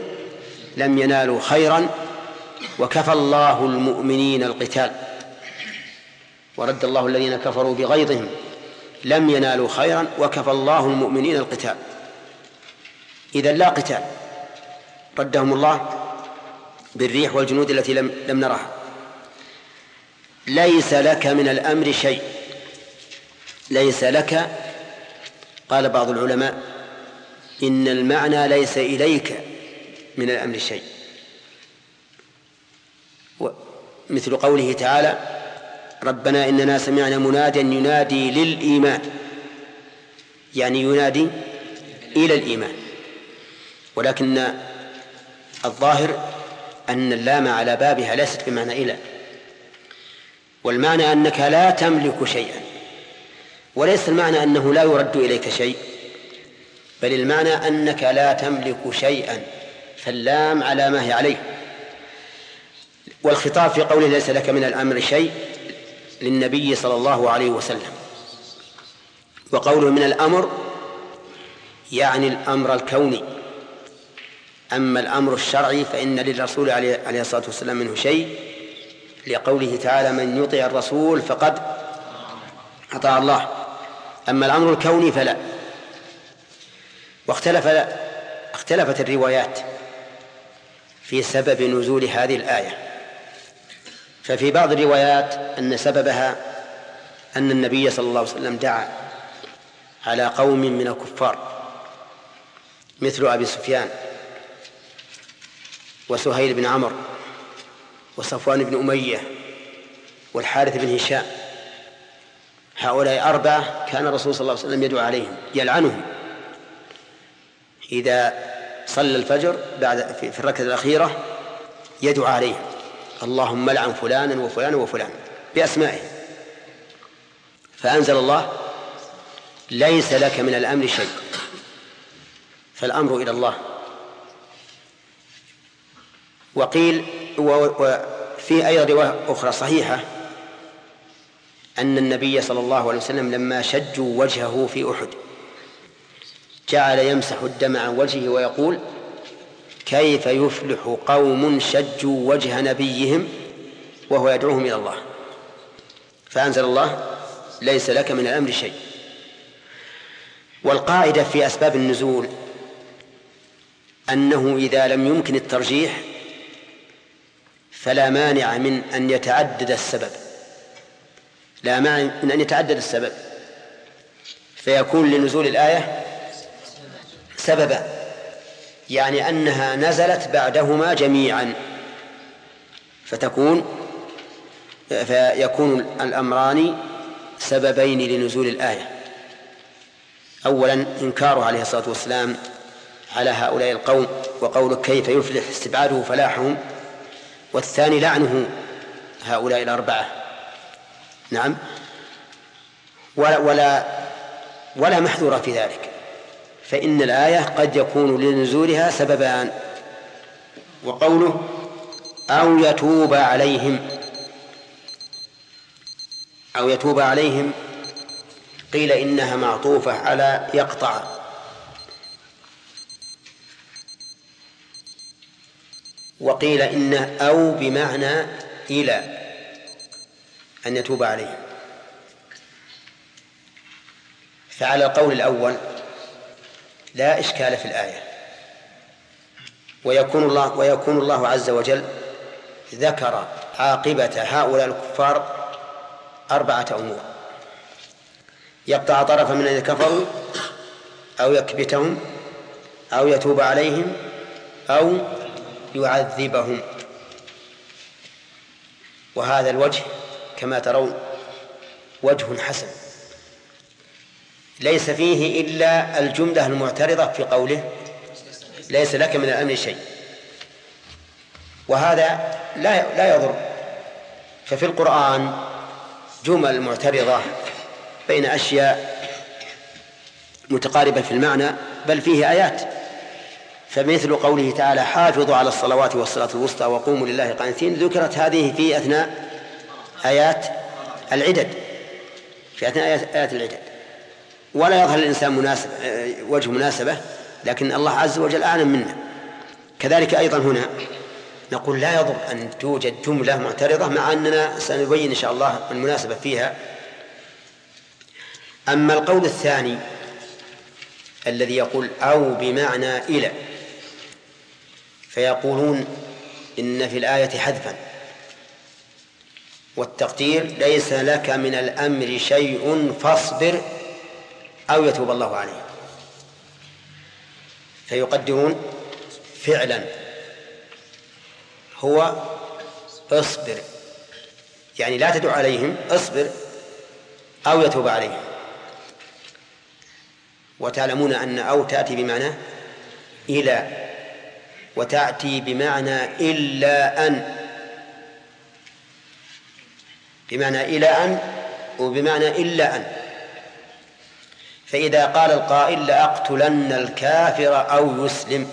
لم ينالوا خيرا وكفى الله المؤمنين القتال. ورد الله الذين كفروا بغيظهم لم ينالوا خيرا وكفى الله المؤمنين القتال. إذا لا قتال. ردهم الله بالريح والجنود التي لم لم نرها ليس لك من الأمر شيء. ليس لك قال بعض العلماء إن المعنى ليس إليك من الأمر شيء. مثل قوله تعالى ربنا إننا سمعنا مناديا ينادي للإيمان. يعني ينادي إلى الإيمان. ولكن الظاهر أن اللام على بابها ليست بمعنى إلى. والمعنى أنك لا تملك شيئا. وليس المعنى أنه لا يرد إليك شيء. بل المعنى أنك لا تملك شيئا فاللام على ما هي عليه. والخطاب في قوله ليس لك من الأمر شيء للنبي صلى الله عليه وسلم. وقوله من الأمر يعني الأمر الكوني. أما الأمر الشرعي فإن للرسول عليه الصلاة والسلام منه شيء. لقوله تعالى من يطع الرسول فقد أطاع الله. أما الأمر الكوني فلا. واختلف اختلفت الروايات في سبب نزول هذه الآية. ففي بعض الروايات أن سببها أن النبي صلى الله عليه وسلم دعا على قوم من الكفار مثل أبي سفيان وسهيل بن عمرو وصفوان بن أمية والحارث بن هشام. هؤلاء أربعة كان الرسول صلى الله عليه وسلم يدعو عليهم يلعنهم. إذا صلى الفجر بعد في الركعة الأخيرة يدعو عليهم اللهم لعن فلانا وفلانا وفلانا بأسمائه. فأنزل الله ليس لك من الأمر شيء. فالأمر إلى الله. وقيل وفي أيضا رواية أخرى صحيحة أن النبي صلى الله عليه وسلم لما شجوا وجهه في أحد جعل يمسح الدم عن وجهه ويقول كيف يفلح قوم شجوا وجه نبيهم وهو يدعوهم إلى الله؟ فأنزل الله ليس لك من الأمر شيء. والقاعدة في أسباب النزول أنه إذا لم يمكن الترجيح فلا مانع من أن يتعدد السبب. لا مانع من أن يتعدد السبب. فيكون لنزول الآية سببا يعني أنها نزلت بعدهما جميعا. فتكون فيكون الأمران سببين لنزول الآية. أولا إنكاره عليه الصلاة والسلام على هؤلاء القوم وقوله كيف يفلح استبعاده فلاحهم. والثاني لعنه هؤلاء الأربعة. نعم. ولا ولا ولا محذور في ذلك. فإن الآية قد يكون لنزولها سببان. وقوله أو يتوب عليهم. أو يتوب عليهم. قيل إنها معطوفة على يقطع. وقيل إنه أو بمعنى إلى أن يتوب عليهم. فعلى القول الأول لا إشكال في الآية. ويكون الله ويكون الله عز وجل ذكر عاقبة هؤلاء الكفار أربعة أمور. يقطع طرفا من الذين كفروا أو يكبتهم أو يتوب عليهم أو يعذبهم. وهذا الوجه كما ترون وجه حسن. ليس فيه إلا الجملة المعترضة في قوله ليس لك من الأمر شيء. وهذا لا لا يضر. ففي القرآن جمل معترضة بين أشياء متقاربة في المعنى بل فيه آيات. فمثل قوله تعالى حافظوا على الصلوات والصلاة الوسطى وقوموا لله قانتين. ذكرت هذه في أثناء آيات العدد. في أثناء آيات العدد. ولا يظهر الإنسان مناسب وجه مناسبة لكن الله عز وجل أعلم منا كذلك أيضا هنا نقول لا يضر أن توجد جملة معترضة مع أننا سنبين إن شاء الله المناسبة فيها. أما القول الثاني الذي يقول أو بمعنى إلى فيقولون إن في الآية حذفا. والتقدير ليس لك من الأمر شيء فاصبر أو يتوب الله عليه فيقدرون فعلا. هو اصبر. يعني لا تدع عليهم اصبر أو يتوب عليهم. وتعلمون أن أو تأتي بمعنى إلى وتأتي بمعنى إلا أن. بمعنى إلى أن وبمعنى إلا أن. فإذا قال القائل لأقتلن الكافر أو يسلم.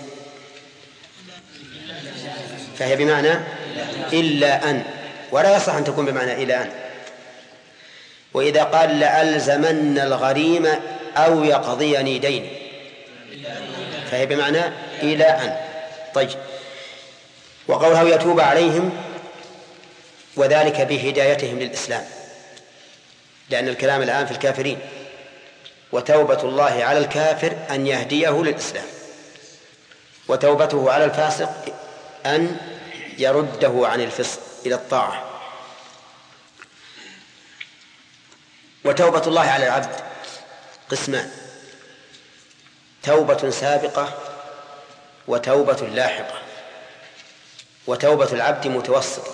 فهي بمعنى إلا أن ولا يصح أن تكون بمعنى إلى أن. وإذا قال لألزمن الغريم أو يقضيني ديني فهي بمعنى إلى أن. طيب. وقوله يتوب عليهم وذلك بهدايتهم للإسلام لأن الكلام الآن في الكافرين. وتوبة الله على الكافر أن يهديه للإسلام. وتوبته على الفاسق أن يرده عن الفسق إلى الطاعة. وتوبة الله على العبد قسمان توبة سابقة وتوبة لاحقة. وتوبة العبد متوسطة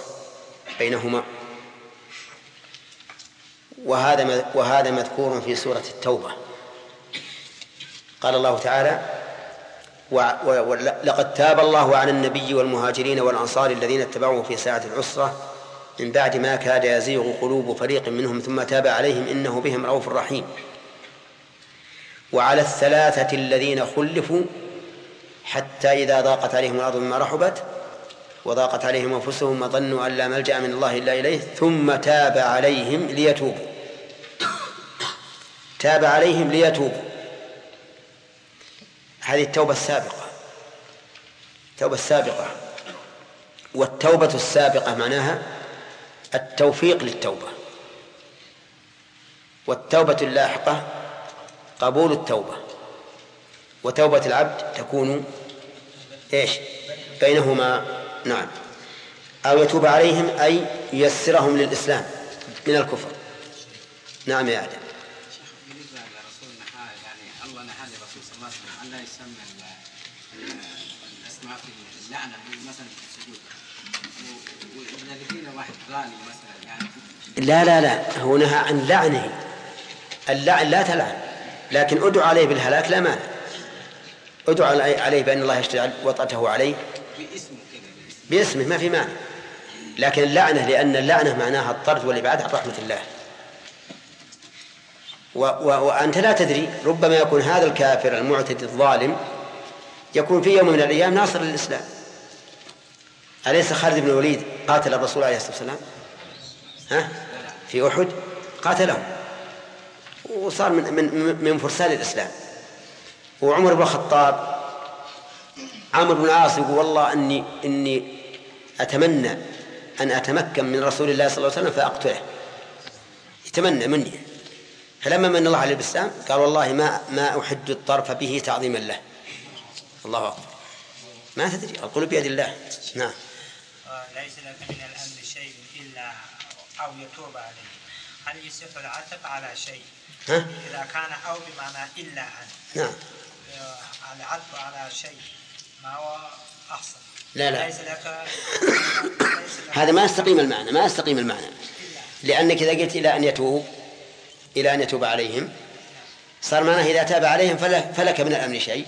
بينهما. وهذا وهذا مذكور في سورة التوبة. قال الله تعالى لقد تاب الله على النبي والمهاجرين والأنصار الذين اتبعوه في ساعة العسرة. من بعد ما كاد يزيغ قلوب فريق منهم ثم تاب عليهم إنه بهم رؤوف رحيم. وعلى الثلاثة الذين خلفوا حتى إذا ضاقت عليهم الأرض بما رحبت وضاقت عليهم أنفسهم وظنوا أن لا ملجأ من الله إلا إليه ثم تاب عليهم ليتوبوا. تاب عليهم ليتوبوا. هذه التوبة السابقة. التوبة السابقة. والتوبة السابقة معناها التوفيق للتوبة. والتوبة اللاحقة قبول التوبة. وتوبة العبد تكون إيش؟ بينهما. نعم. أو يتوب عليهم أي ييسرهم للإسلام من الكفر. نعم يا آدم بالنسبة لرسولنا ونهى الرسول صلى الله عليه وسلم ان لا يسمى ال- الاسماء في اللعنه مثلا في السجود و- واذا لقينا واحد غالي مثلا يعني لا لا لا. هو نهى عن لعنه. اللعن لا تلعن. لكن ادعو عليه بالهلاك لا مانع. ادعو علي- عليه بأن الله يجعل وطأته عليه. باسمه باسمه ما في مانع. لكن اللعنة لأن اللعنة معناها الطرد والإبعاد عن رحمة الله. و و وأنت لا تدري ربما يكون هذا الكافر المعتدي الظالم يكون في يوم من الأيام ناصر للإسلام. أليس خالد بن الوليد قاتل الرسول عليه الصلاة والسلام؟ ها؟ في أحد؟ قاتله وصار من من من فرسان الإسلام. وعمر بن الخطاب عمرو بن العاص يقول والله اني إني أتمنى أن أتمكن من رسول الله صلى الله عليه وسلم فأقتله. يتمنى مني. فلما من الله عليه بالاسلام قال والله ما ما أحد الطرف به تعظيما له. الله أكبر. ما تدري القلوب بيد الله. نعم. ليس لك من الأمر شيء إلا أو يتوب عليه هل يصح العتب على شيء؟ ها؟ إذا كان أو بمعنى إلا أن. نعم. آه، العطف على شيء ما هو أحسن؟ لا لا. ليس لك هذا ما يستقيم المعنى ما يستقيم المعنى. لأنك إذا قلت إلى أن يتوب إلى أن يتوب عليهم صار معناه إذا تاب عليهم فلك, فلك من الأمر شيء.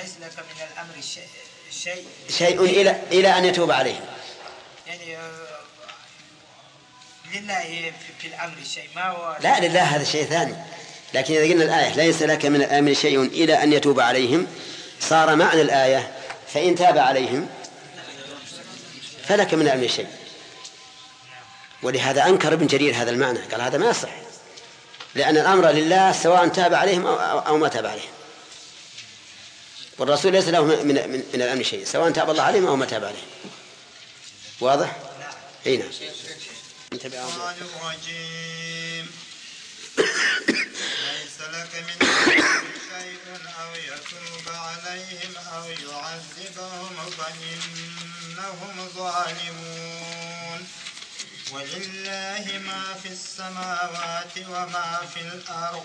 ليس لك من الأمر شيء شيء. إلى إلى أن يتوب عليهم يعني آه، لله في, الأمر شيء. ما هو لا لله هذا شيء ثاني. لكن إذا قلنا الآية ليس لك من الأمر شيء إلى أن يتوب عليهم صار معنى الآية فإن تاب عليهم فلك من الأمر شيء. ولهذا أنكر ابن جرير هذا المعنى. قال هذا ما يصح. لأن الأمر لله سواء تاب عليهم أو ما تاب عليهم. والرسول ليس له من, من, من الأمر شيء سواء تاب الله عليهم أو ما تاب عليهم. واضح؟ إي نعم. الرجيم ليس لك من شيء أو يتوب عليهم أو يعذبهم فإنهم ظالمون. ولله ما في السماوات وما في الأرض.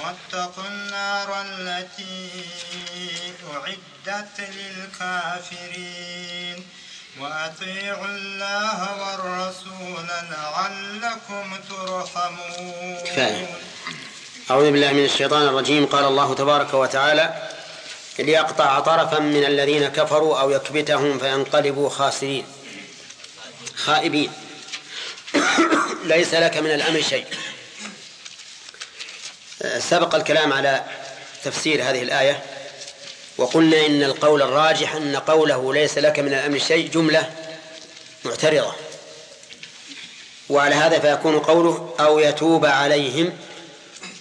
واتقوا النار التي أعدت للكافرين. وأطيعوا الله والرسول لعلكم ترحمون. كفاية. أعوذ بالله من الشيطان الرجيم. قال الله تبارك وتعالى ليقطع طرفا من الذين كفروا أو يكبتهم فينقلبوا خاسرين خائبين. ليس لك من الأمر شيء. سبق الكلام على تفسير هذه الآية وقلنا إن القول الراجح أن قوله ليس لك من الأمر شيء جملة معترضة. وعلى هذا فيكون قوله أو يتوب عليهم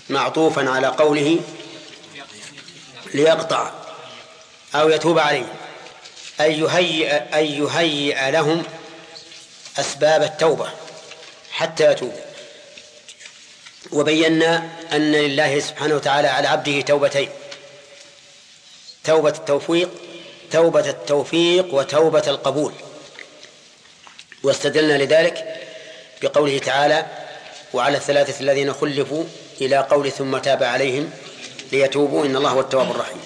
معطوفا على قوله ليقطع أو يتوب عليهم أن يهيئ أن يهيئ لهم أسباب التوبة حتى يتوبوا. وبينا أن لله سبحانه وتعالى على عبده توبتين. توبة التوفيق توبة التوفيق وتوبة القبول. واستدلنا لذلك بقوله تعالى وعلى الثلاثة الذين خلفوا إلى قول ثم تاب عليهم ليتوبوا إن الله هو التواب الرحيم.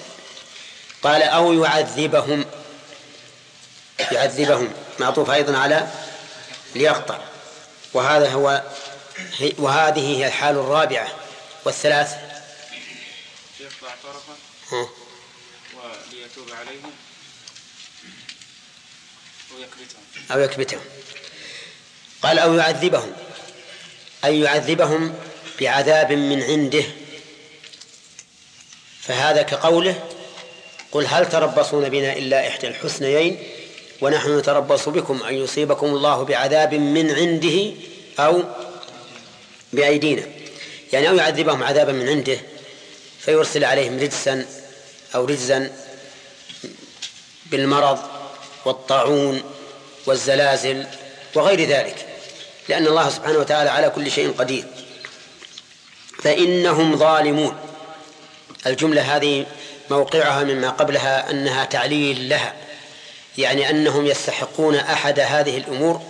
قال أو يعذبهم. يعذبهم. معطوف أيضا على ليقطع وهذا هو وهذه هي الحال الرابعة والثلاث. يقطع طرفا. وليتوب عليهم. ويكبتهم أو يكبتهم. قال أو يعذبهم. أي يعذبهم بعذاب من عنده. فهذا كقوله قل هل تربصون بنا إلا إحدى الحسنيين؟ ونحن نتربص بكم أن يصيبكم الله بعذاب من عنده أو بأيدينا. يعني أو يعذبهم عذابا من عنده فيرسل عليهم رجسا أو رجزا بالمرض والطاعون والزلازل وغير ذلك لأن الله سبحانه وتعالى على كل شيء قدير. فإنهم ظالمون. الجملة هذه موقعها مما قبلها أنها تعليل لها يعني أنهم يستحقون أحد هذه الأمور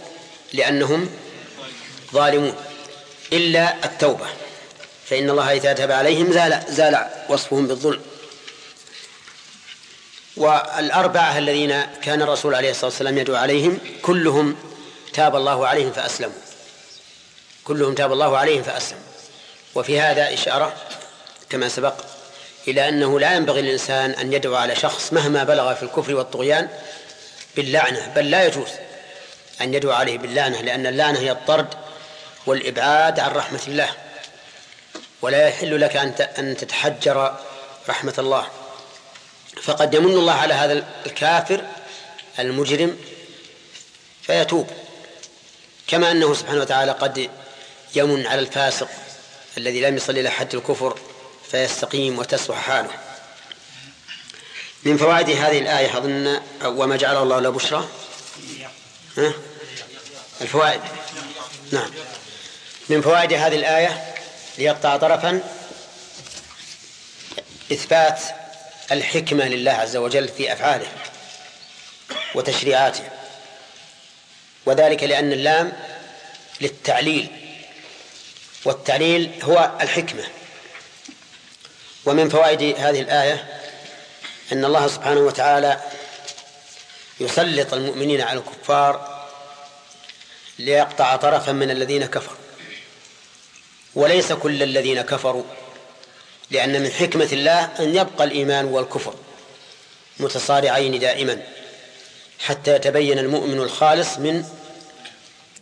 لأنهم ظالمون. إلا التوبة. فإن الله إذا تاب عليهم زال, زال وصفهم بالظلم. والأربعة الذين كان الرسول عليه الصلاة والسلام يدعو عليهم كلهم تاب الله عليهم فأسلموا. كلهم تاب الله عليهم فأسلموا. وفي هذا إشارة كما سبق إلى أنه لا ينبغي للإنسان أن يدعو على شخص مهما بلغ في الكفر والطغيان باللعنة بل لا يجوز أن يدعو عليه باللعنة لأن اللعنة هي الطرد والإبعاد عن رحمة الله. ولا يحل لك أن تتحجر رحمة الله. فقد يمن الله على هذا الكافر المجرم فيتوب. كما أنه سبحانه وتعالى قد يمن على الفاسق الذي لم يصل إلى حد الكفر فيستقيم وتصلح حاله. من فوائد هذه الآية أظن وما جعله الله له بشرى؟ ها؟ الفوائد. نعم. من فوائد هذه الآية ليقطع طرفا إثبات الحكمة لله عز وجل في أفعاله وتشريعاته وذلك لأن اللام للتعليل والتعليل هو الحكمة. ومن فوائد هذه الآية أن الله سبحانه وتعالى يسلط المؤمنين على الكفار ليقطع طرفا من الذين كفروا. وليس كل الذين كفروا لأن من حكمة الله أن يبقى الإيمان والكفر متصارعين دائما حتى يتبين المؤمن الخالص من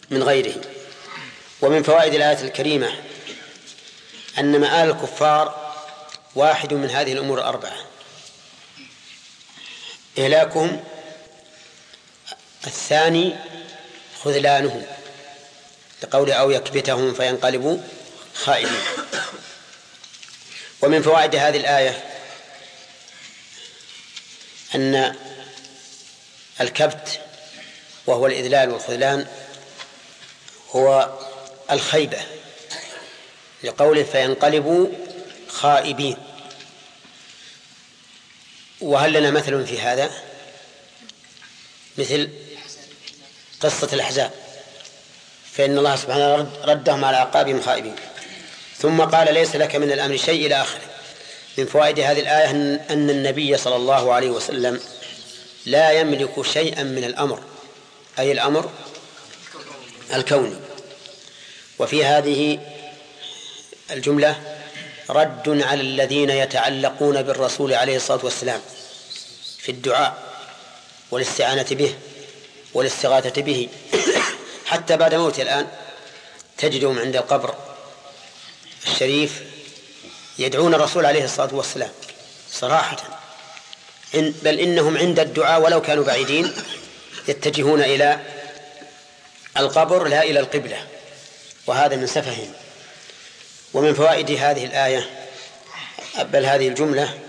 من غيره. ومن فوائد الآية الكريمة أن مآل الكفار واحد من هذه الأمور الأربعة. إهلاكهم الثاني خذلانهم لقول أو يكبتهم فينقلبوا خائبين ومن فوائد هذه الآية أن الكبت وهو الإذلال والخذلان هو الخيبة لقوله فينقلبوا خائبين. وهل لنا مثل في هذا؟ مثل قصة الأحزاب. فإن الله سبحانه ردهم على أعقابهم خائبين. ثم قال ليس لك من الأمر شيء إلى آخره. من فوائد هذه الآية أن النبي صلى الله عليه وسلم لا يملك شيئا من الأمر أي الأمر الكوني. وفي هذه الجملة رد على الذين يتعلقون بالرسول عليه الصلاة والسلام في الدعاء والاستعانة به والاستغاثة به. حتى بعد موته الآن تجدهم عند القبر الشريف يدعون الرسول عليه الصلاة والسلام صراحة. بل إنهم عند الدعاء ولو كانوا بعيدين يتجهون إلى القبر لا إلى القبلة وهذا من سفههم. ومن فوائد هذه الآية بل هذه الجملة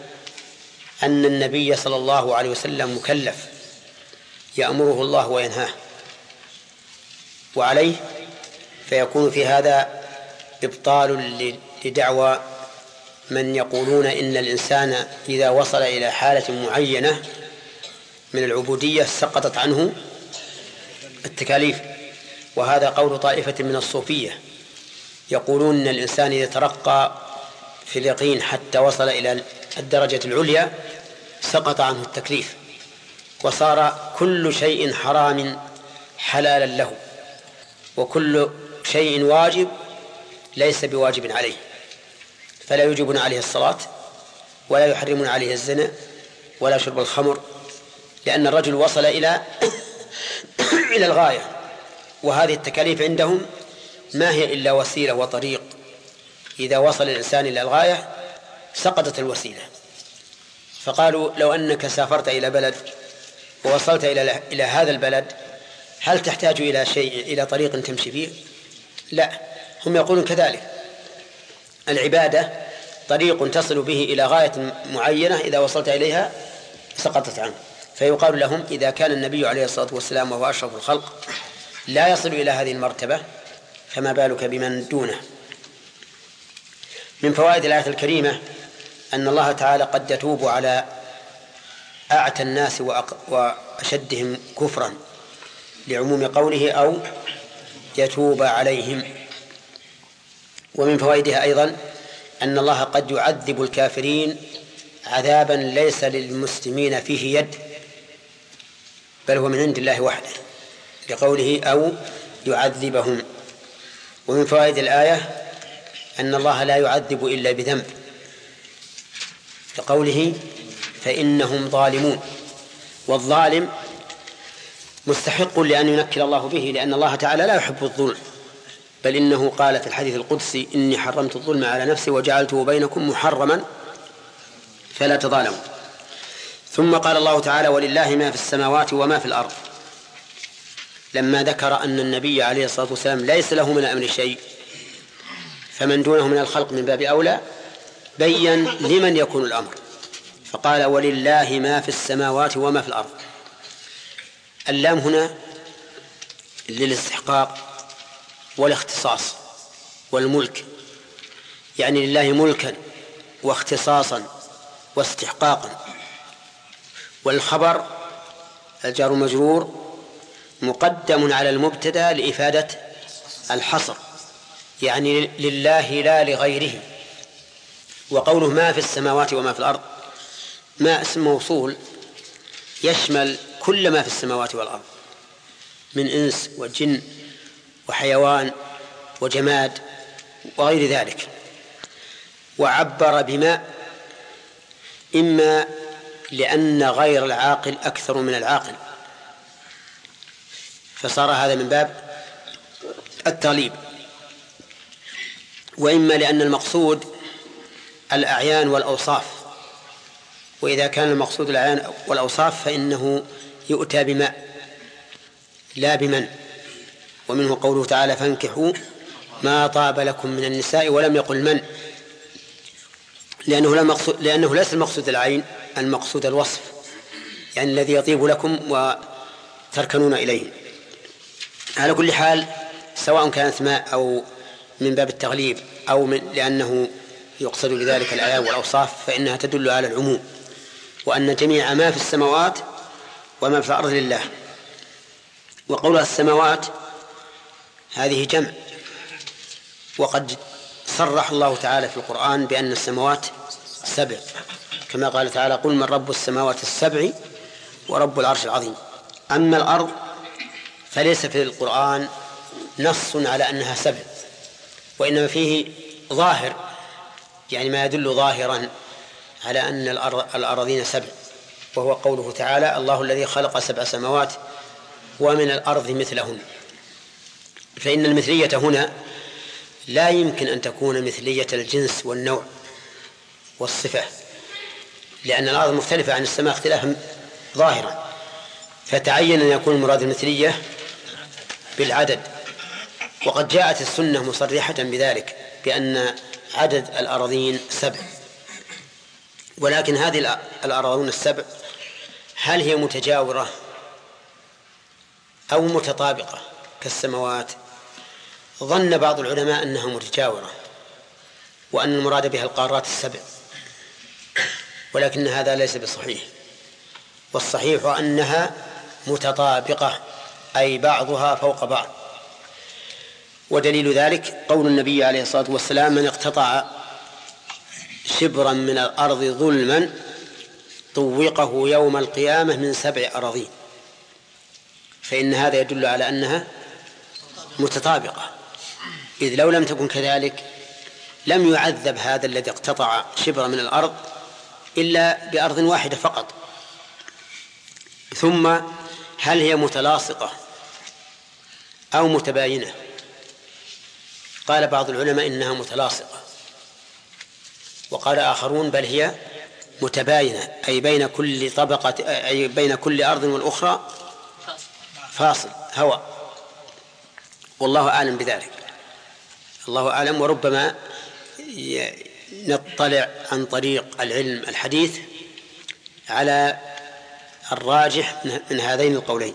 أن النبي صلى الله عليه وسلم مكلف يأمره الله وينهاه وعليه فيكون في هذا إبطال لدعوى من يقولون إن الإنسان إذا وصل إلى حالة معينة من العبودية سقطت عنه التكاليف. وهذا قول طائفة من الصوفية. يقولون أن الإنسان إذا ترقى في اليقين حتى وصل إلى الدرجة العليا سقط عنه التكليف. وصار كل شيء حرام حلالا له. وكل شيء واجب ليس بواجب عليه. فلا يوجبون عليه الصلاة ولا يحرمون عليه الزنا ولا شرب الخمر لأن الرجل وصل إلى إلى الغاية. وهذه التكاليف عندهم ما هي إلا وسيلة وطريق. إذا وصل الإنسان إلى الغاية سقطت الوسيلة. فقالوا لو أنك سافرت إلى بلد ووصلت إلى إلى هذا البلد هل تحتاج إلى شيء إلى طريق تمشي فيه؟ لا. هم يقولون كذلك. العبادة طريق تصل به إلى غاية معينة إذا وصلت إليها سقطت عنه. فيقال لهم إذا كان النبي عليه الصلاة والسلام وهو أشرف الخلق لا يصل إلى هذه المرتبة فما بالك بمن دونه. من فوائد الآية الكريمة أن الله تعالى قد يتوب على أعتى الناس وأشدهم كفرا لعموم قوله أو يتوب عليهم. ومن فوائدها أيضا أن الله قد يعذب الكافرين عذابا ليس للمسلمين فيه يد بل هو من عند الله وحده لقوله أو يعذبهم. ومن فوائد الآية أن الله لا يعذب إلا بذنب لقوله فإنهم ظالمون. والظالم مستحق لأن ينكل الله به لأن الله تعالى لا يحب الظلم. بل إنه قال في الحديث القدسي إني حرمت الظلم على نفسي وجعلته بينكم محرما فلا تظالموا. ثم قال الله تعالى ولله ما في السماوات وما في الأرض. لما ذكر أن النبي عليه الصلاة والسلام ليس له من الأمر شيء فمن دونه من الخلق من باب أولى بين لمن يكون الأمر. فقال ولله ما في السماوات وما في الأرض. اللام هنا للاستحقاق. والاختصاص والملك يعني لله ملكا واختصاصا واستحقاقا. والخبر الجار المجرور مقدم على المبتدا لإفادة الحصر يعني لله لا لغيره. وقوله ما في السماوات وما في الأرض ما اسم موصول يشمل كل ما في السماوات والأرض من إنس وجن وحيوان وجماد وغير ذلك. وعبر بما إما لأن غير العاقل أكثر من العاقل. فصار هذا من باب التغليب. وإما لأن المقصود الأعيان والأوصاف. وإذا كان المقصود الأعيان والأوصاف فإنه يؤتى بماء لا بمن. ومنه قوله تعالى فانكحوا ما طاب لكم من النساء ولم يقل من. لأنه, لا مقصود لأنه ليس المقصود العين المقصود الوصف يعني الذي يطيب لكم وتركنون إليه. على كل حال سواء كانت ماء أو من باب التغليب أو من لأنه يقصد لذلك الآيات والأوصاف فإنها تدل على العموم وأن جميع ما في السماوات وما في الأرض لله. وقولها السماوات هذه جمع. وقد صرح الله تعالى في القرآن بأن السماوات سبع. كما قال تعالى قل من رب السماوات السبع ورب العرش العظيم. أما الأرض فليس في القرآن نص على أنها سبع وإنما فيه ظاهر يعني ما يدل ظاهرا على أن الأراضين سبع. وهو قوله تعالى الله الذي خلق سبع سماوات ومن الأرض مثلهن. فإن المثلية هنا لا يمكن أن تكون مثلية الجنس والنوع والصفة لأن الأرض مختلفة عن السماء اختلافا ظاهرا. فتعين أن يكون المراد المثلية بالعدد. وقد جاءت السنة مصرحة بذلك بأن عدد الأراضين سبع. ولكن هذه الأراضون السبع هل هي متجاورة أو متطابقة كالسماوات ظن بعض العلماء أنها متجاورة وأن المراد بها القارات السبع ولكن هذا ليس بصحيح. والصحيح أنها متطابقة أي بعضها فوق بعض. ودليل ذلك قول النبي عليه الصلاة والسلام من اقتطع شبرا من الأرض ظلما طوقه يوم القيامة من سبع أراضين. فإن هذا يدل على أنها متطابقة. إذ لو لم تكن كذلك لم يعذب هذا الذي اقتطع شبرا من الأرض إلا بأرض واحدة فقط. ثم هل هي متلاصقة أو متباينة؟ قال بعض العلماء إنها متلاصقة. وقال آخرون بل هي متباينة أي بين كل طبقة أي بين كل أرض والأخرى فاصل هواء والله أعلم بذلك. الله أعلم. وربما نطلع عن طريق العلم الحديث على الراجح من هذين القولين.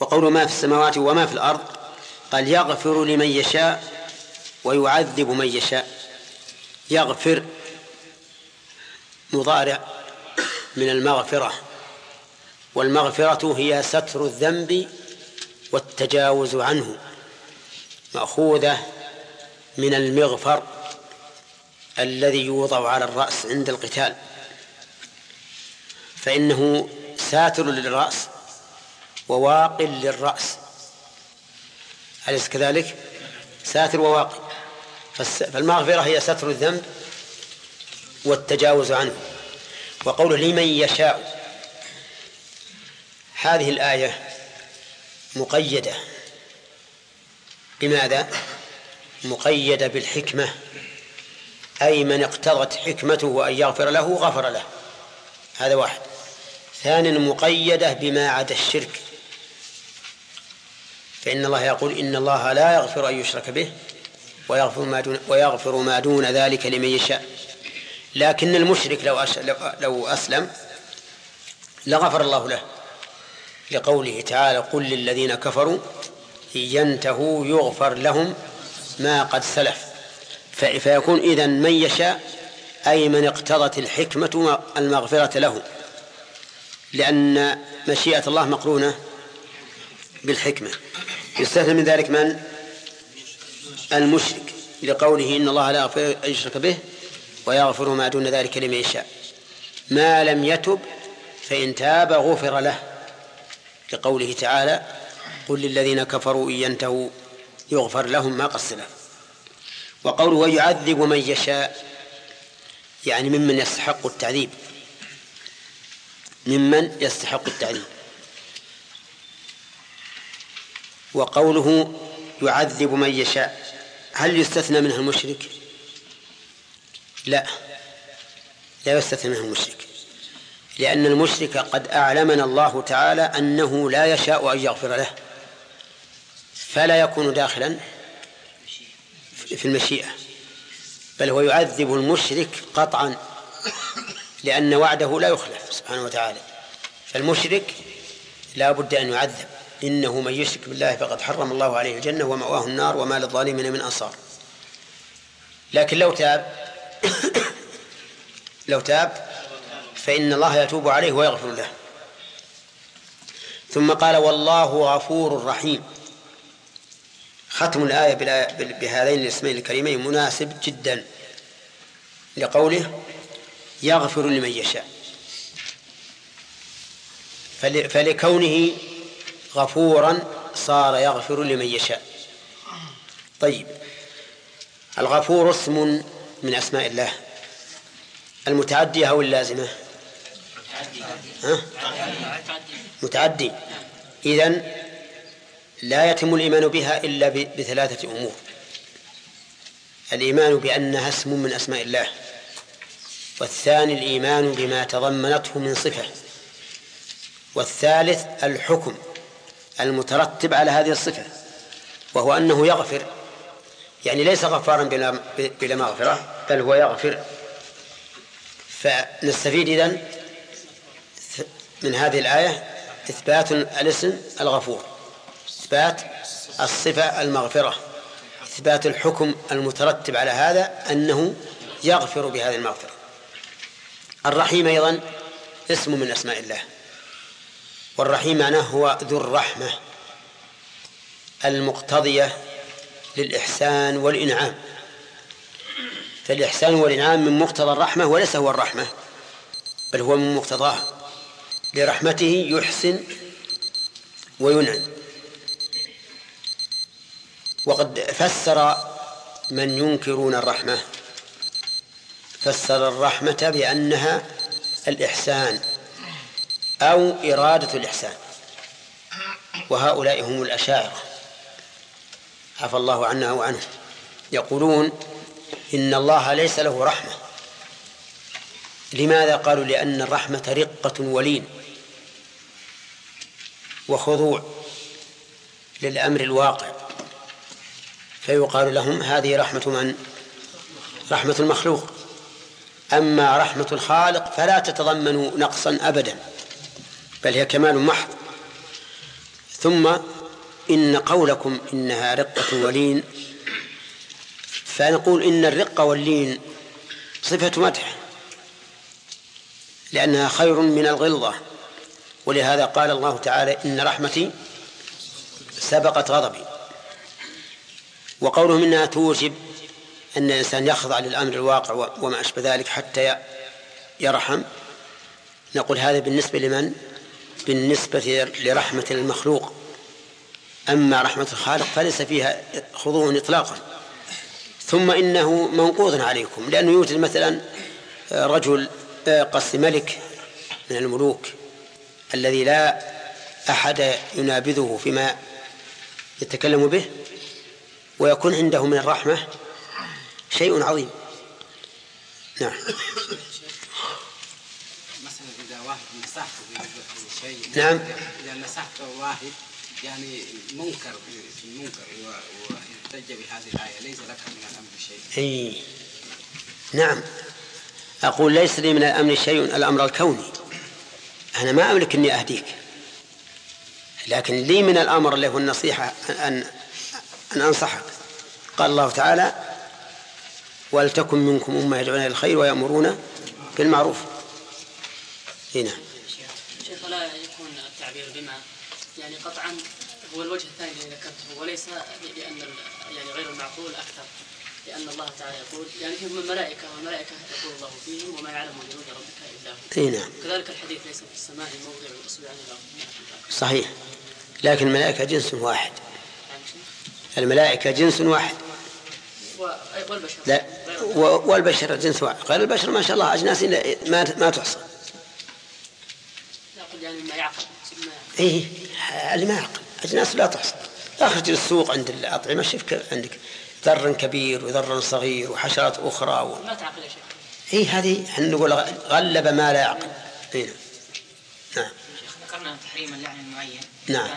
وقول ما في السماوات وما في الأرض قال يغفر لمن يشاء ويعذب من يشاء. يغفر مضارع من المغفرة والمغفرة هي ستر الذنب والتجاوز عنه. مأخوذة من المغفر الذي يوضع على الرأس عند القتال. فإنه ساتر للرأس وواق للرأس. أليس كذلك؟ ساتر وواقي فالمغفرة هي ستر الذنب والتجاوز عنه. وقوله لمن يشاء. هذه الآية مقيدة. بماذا؟ مقيدة بالحكمة أي من اقتضت حكمته أن يغفر له غفر له. هذا واحد. ثانيا مقيدة بما عدا الشرك. فإن الله يقول إن الله لا يغفر أن يشرك به ويغفر ما دون ويغفر ما دون ذلك لمن يشاء. لكن المشرك لو لو أسلم لغفر الله له. لقوله تعالى قل للذين كفروا ينتهوا يغفر لهم ما قد سلف. فيكون إذن من يشاء أي من اقتضت الحكمة المغفرة له. لأن مشيئة الله مقرونة بالحكمة. يستثنى من ذلك من؟ المشرك. لقوله إن الله لا يغفر يشرك به ويغفر ما دون ذلك لمن يشاء. ما لم يتب فإن تاب غفر له. لقوله تعالى قل للذين كفروا إن ينتهوا يغفر لهم ما قد سلف وقوله ويعذب من يشاء يعني ممن يستحق التعذيب. ممن يستحق التعذيب. وقوله يعذب من يشاء هل يستثنى منه المشرك؟ لا. لا يستثنى منه المشرك. لأن المشرك قد أعلمنا الله تعالى أنه لا يشاء أن يغفر له. فلا يكون داخلا في المشيئة بل هو يعذب المشرك قطعا لأن وعده لا يخلف سبحانه وتعالى. فالمشرك لا بد أن يعذب. إنه من يشرك بالله فقد حرم الله عليه الجنة ومأواه النار وما للظالمين من أنصار. لكن لو تاب لو تاب فإن الله يتوب عليه ويغفر له. ثم قال والله غفور رحيم. ختم الآية بهذين الاسمين الكريمين مناسب جدا لقوله يغفر لمن يشاء. فلكونه غفورا صار يغفر لمن يشاء. طيب الغفور اسم من أسماء الله. المتعدية أو اللازمة؟ ها؟ متعدي. إذن لا يتم الإيمان بها إلا بثلاثة أمور. الإيمان بأنها اسم من أسماء الله والثاني الإيمان بما تضمنته من صفة والثالث الحكم المترتب على هذه الصفة وهو أنه يغفر. يعني ليس غفارا بلا, بلا مغفرة بل هو يغفر. فنستفيد إذن من هذه الآية إثبات الاسم الغفور. إثبات الصفة المغفرة إثبات الحكم المترتب على هذا أنه يغفر بهذه المغفرة. الرحيم أيضا اسم من أسماء الله. والرحيم معناه هو ذو الرحمة المقتضية للإحسان والإنعام. فالإحسان والإنعام من مقتضى الرحمة وليس هو الرحمة بل هو من مقتضاها. لرحمته يحسن وينعم. وقد فسر من ينكرون الرحمة. فسر الرحمة بأنها الإحسان أو إرادة الإحسان. وهؤلاء هم الأشاعرة عفى الله عنا وعنهم. يقولون إن الله ليس له رحمة. لماذا قالوا لأن الرحمة رقة ولين وخضوع للأمر الواقع؟ فيقال لهم هذه رحمة من؟ رحمة المخلوق. أما رحمة الخالق فلا تتضمن نقصا أبدا بل هي كمال محض. ثم إن قولكم إنها رقة ولين فنقول إن الرقة واللين صفة مدح لأنها خير من الغلظة. ولهذا قال الله تعالى إن رحمتي سبقت غضبي. وقوله منها توجب أن الإنسان يخضع للأمر الواقع وما أشبه ذلك حتى يرحم. نقول هذا بالنسبة لمن؟ بالنسبة لرحمة المخلوق. أما رحمة الخالق فليس فيها خضوع إطلاقا. ثم إنه منقوض عليكم لأنه يوجد مثلا رجل قصد ملك من الملوك الذي لا أحد ينابذه فيما يتكلم به. ويكون عنده من الرحمة شيء عظيم. نعم. مثلا إذا واحد نصحته بشيء نعم. إذا نصحته واحد يعني منكر في المنكر واحتج بهذه الآية ليس لك من الأمر شيء؟ أي. نعم. أقول ليس لي من الأمر شيء الأمر الكوني. أنا ما أملك أني أهديك. لكن لي من الأمر اللي هو النصيحة أن أن أنصحك. قال الله تعالى ولتكن منكم أمة يدعون إلى الخير ويأمرون بالمعروف. هنا شيخ لا يكون التعبير بما يعني قطعا هو الوجه الثاني الذي ذكرته وليس لأن يعني غير المعقول أكثر لأن الله تعالى يقول يعني هم الملائكة والملائكة يقول الله فيهم وما يعلم جنود ربك إلا هو. اي نعم. كذلك الحديث ليس في السماء موضع الأصبع عن الأرض صحيح. لكن الملائكة جنس واحد. الملائكة جنس واحد. والبشر لا والبشر جنس واحد. غير البشر ما شاء الله أجناس ما ما تحصى. يعني ما يعقل. إيه اللي ما يعقل. أجناس لا تحصى. أخرج للسوق عند الأطعمة شوف عندك. ذر كبير وذر صغير وحشرات أخرى و... ما تعقل يا شيخ. إيه هذه إحنا نقول غلب ما لا يعقل. إيه نعم. شيخ ذكرنا تحريم اللعن المعين نعم.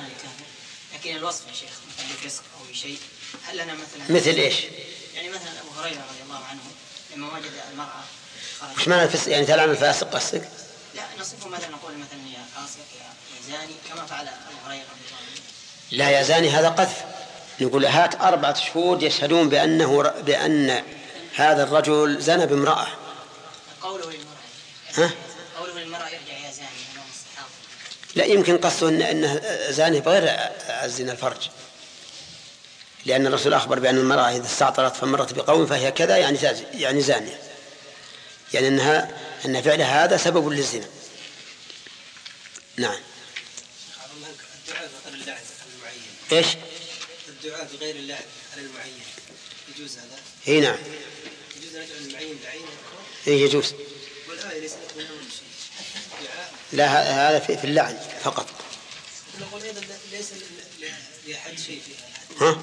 لكن الوصف يا شيخ مثلا أو بشيء هل لنا مثلا مثل إيش؟ يعني مثلا أبو هريرة رضي الله عنه لما وجد المرأة وش معنى الفسق؟ يعني تلعن الفاسق قصدك؟ لا نصفه مثلا نقول مثلا يا فاسق يا زاني كما فعل أبو هريرة رضي الله عنه. لا يا زاني هذا قذف. نقول هات أربعة شهود يشهدون بأنه بأن هذا الرجل زنى بامرأة. قوله للمرأة. ها؟ قوله للمرأة يرجع يا زاني لا يمكن قصده إن أنه زاني بغير الزنا الفرج. لأن الرسول أخبر بأن المرأة إذا استعطرت فمرت بقوم فهي كذا يعني يعني زانية. يعني أنها أن فعلها هذا سبب للزنا. نعم. الدعاء بغير على المعين إيش؟ الدعاء بغير اللعن على المعين. يجوز هذا؟ إي نعم. يجوز ندعو المعين بعينه إي يجوز. والآية ليست من أمر شيء. الدعاء لا هذا في, في اللعن فقط. نقول أيضا ليس لأحد شيء فيها ها؟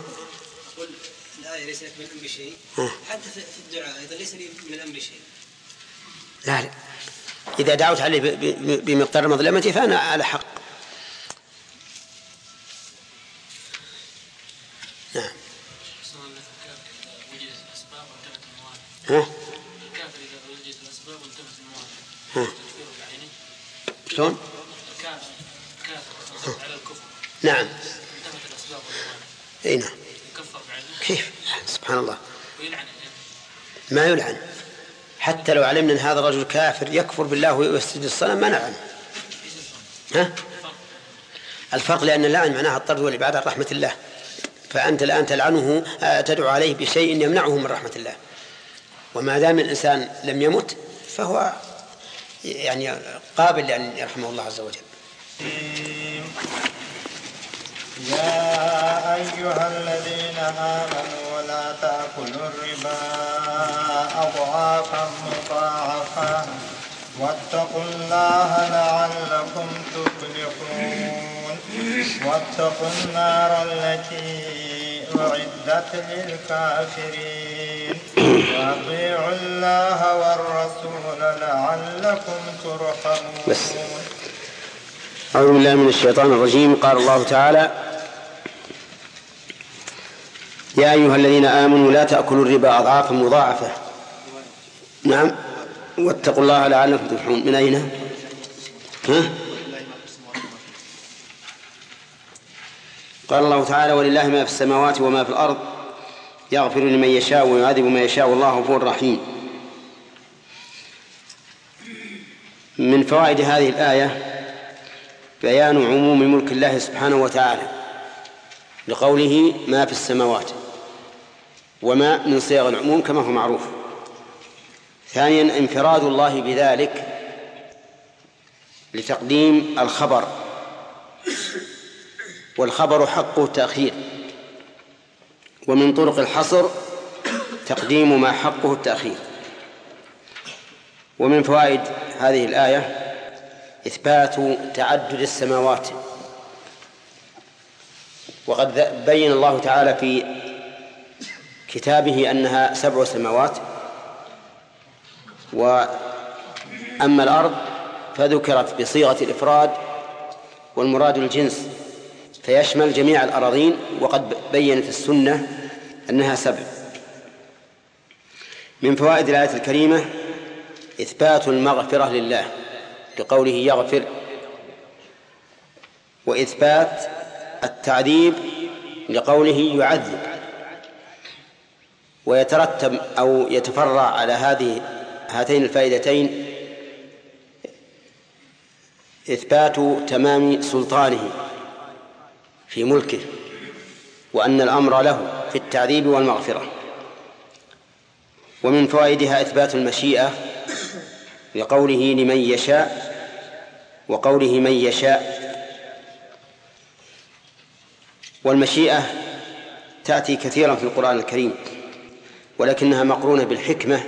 الآية ليست من أمر شيء؟ حتى في الدعاء أيضا ليس لي من أمر شيء لا لا إذا دعوت عليه بمقدار مظلمتي فأنا على حق نعم ها؟ ها؟ تكفيره بعينه شلون؟ الكافر الكافر على الكفر نعم اي نعم كيف؟ سبحان الله. ما يلعن. حتى لو علمنا أن هذا الرجل كافر يكفر بالله ويسجد الصنم ما نلعنه ها؟ الفرق لأن اللعن معناها الطرد والإبعاد عن رحمة الله. فأنت الآن تلعنه تدعو عليه بشيء يمنعه من رحمة الله. وما دام الإنسان لم يمت فهو يعني قابل لأن يرحمه الله عز وجل. يا أيها الذين آمنوا لا تأكلوا الربا أضعافا مضاعفة واتقوا الله لعلكم تفلحون. واتقوا النار التي أعدت للكافرين. وأطيعوا الله والرسول لعلكم ترحمون. بس. أعوذ بالله من الشيطان الرجيم. قال الله تعالى يا أيها الذين آمنوا لا تأكلوا الربا أضعافا مضاعفة. نعم. واتقوا الله لعلكم تفلحون. من أين؟ ها؟ قال الله تعالى ولله ما في السماوات وما في الأرض يغفر لمن يشاء ويعذب من يشاء والله غفور رحيم. من فوائد هذه الآية بيان عموم ملك الله سبحانه وتعالى لقوله ما في السماوات. وما من صيغ العموم كما هو معروف. ثانيا انفراد الله بذلك لتقديم الخبر. والخبر حقه التأخير. ومن طرق الحصر تقديم ما حقه التأخير. ومن فوائد هذه الآية إثبات تعدد السماوات. وقد بين الله تعالى في كتابه أنها سبع سماوات وأما الأرض فذكرت بصيغة الإفراد والمراد الجنس فيشمل جميع الأراضين وقد بينت السنة أنها سبع. من فوائد الآية الكريمة إثبات المغفرة لله لقوله يغفر وإثبات التعذيب لقوله يعذب. ويترتب أو يتفرع على هذه هاتين الفائدتين إثبات تمام سلطانه في ملكه وأن الأمر له في التعذيب والمغفرة. ومن فوائدها إثبات المشيئة لقوله لمن يشاء وقوله من يشاء. والمشيئة تأتي كثيرا في القرآن الكريم. ولكنها مقرونة بالحكمة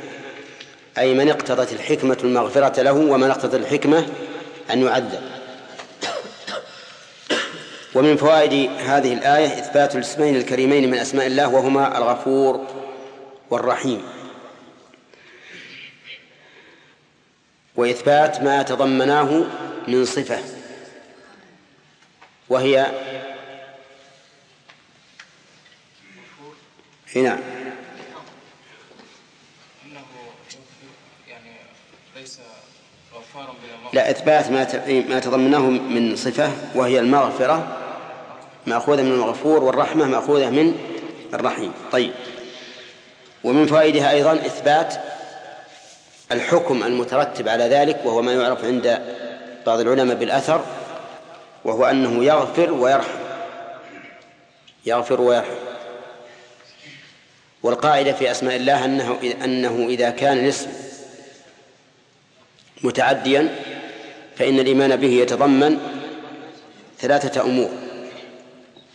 أي من اقتضت الحكمة المغفرة له ومن اقتضت الحكمة أن يعذب. ومن فوائد هذه الآية إثبات الاسمين الكريمين من أسماء الله وهما الغفور والرحيم. وإثبات ما تضمناه من صفة وهي هنا. لا إثبات ما ما تضمناه من صفة وهي المغفرة مأخوذة من الغفور والرحمة مأخوذة من الرحيم. طيب. ومن فوائدها أيضا إثبات الحكم المترتب على ذلك وهو ما يعرف عند بعض العلماء بالأثر وهو أنه يغفر ويرحم. يغفر ويرحم. والقاعدة في أسماء الله أنه أنه إذا كان الاسم متعديا فإن الإيمان به يتضمن ثلاثة أمور.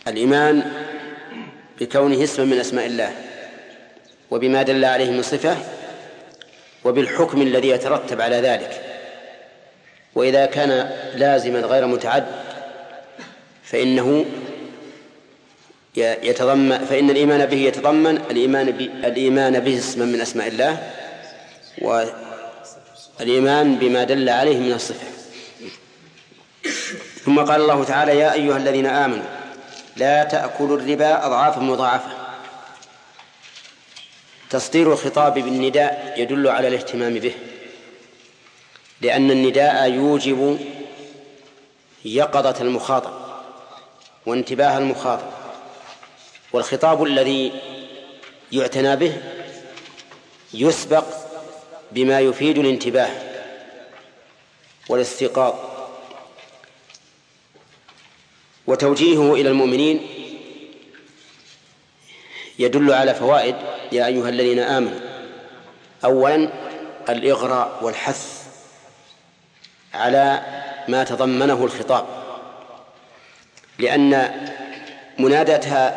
الإيمان بكونه اسما من أسماء الله وبما دل عليه من صفة وبالحكم الذي يترتب على ذلك. وإذا كان لازما غير متعد فإنه يتضمن فإن الإيمان به يتضمن الإيمان الإيمان به اسما من أسماء الله والإيمان بما دل عليه من الصفة. ثم قال الله تعالى يا أيها الذين آمنوا لا تأكلوا الربا أضعافا مضاعفة. تصدير الخطاب بالنداء يدل على الاهتمام به لأن النداء يوجب يقظة المخاطب وانتباه المخاطب والخطاب الذي يعتنى به يسبق بما يفيد الانتباه والاستيقاظ وتوجيهه إلى المؤمنين يدل على فوائد يا أيها الذين آمنوا. أولا الإغراء والحث على ما تضمنه الخطاب لأن منادة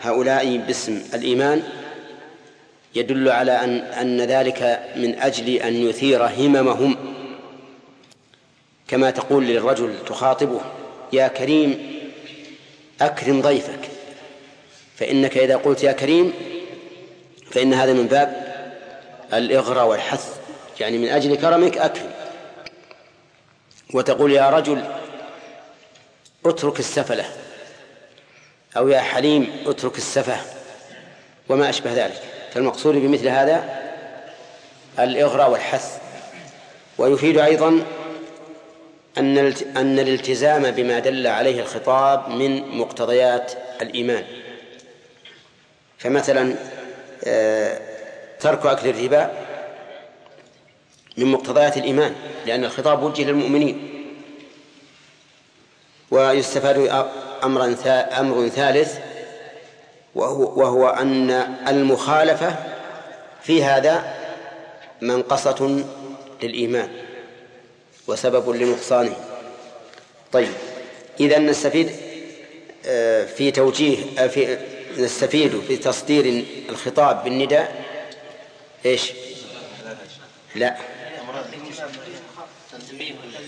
هؤلاء باسم الإيمان يدل على أن أن ذلك من أجل أن يثير هممهم. كما تقول للرجل تخاطبه يا كريم أكرم ضيفك. فإنك إذا قلت يا كريم فإن هذا من باب الإغراء والحث. يعني من أجل كرمك أكرم. وتقول يا رجل اترك السفلة. أو يا حليم اترك السفة. وما أشبه ذلك. فالمقصود بمثل هذا الإغراء والحث. ويفيد أيضا أن أن الالتزام بما دل عليه الخطاب من مقتضيات الإيمان. فمثلا آه، ترك أكل الربا من مقتضيات الإيمان لأن الخطاب وجه للمؤمنين. ويستفاد أمرا أمر ثالث وهو, وهو أن المخالفة في هذا منقصة للإيمان وسبب لنقصانه. طيب إذا نستفيد آه، في توجيه آه، في نستفيد في تصدير الخطاب بالنداء. إيش؟ لا.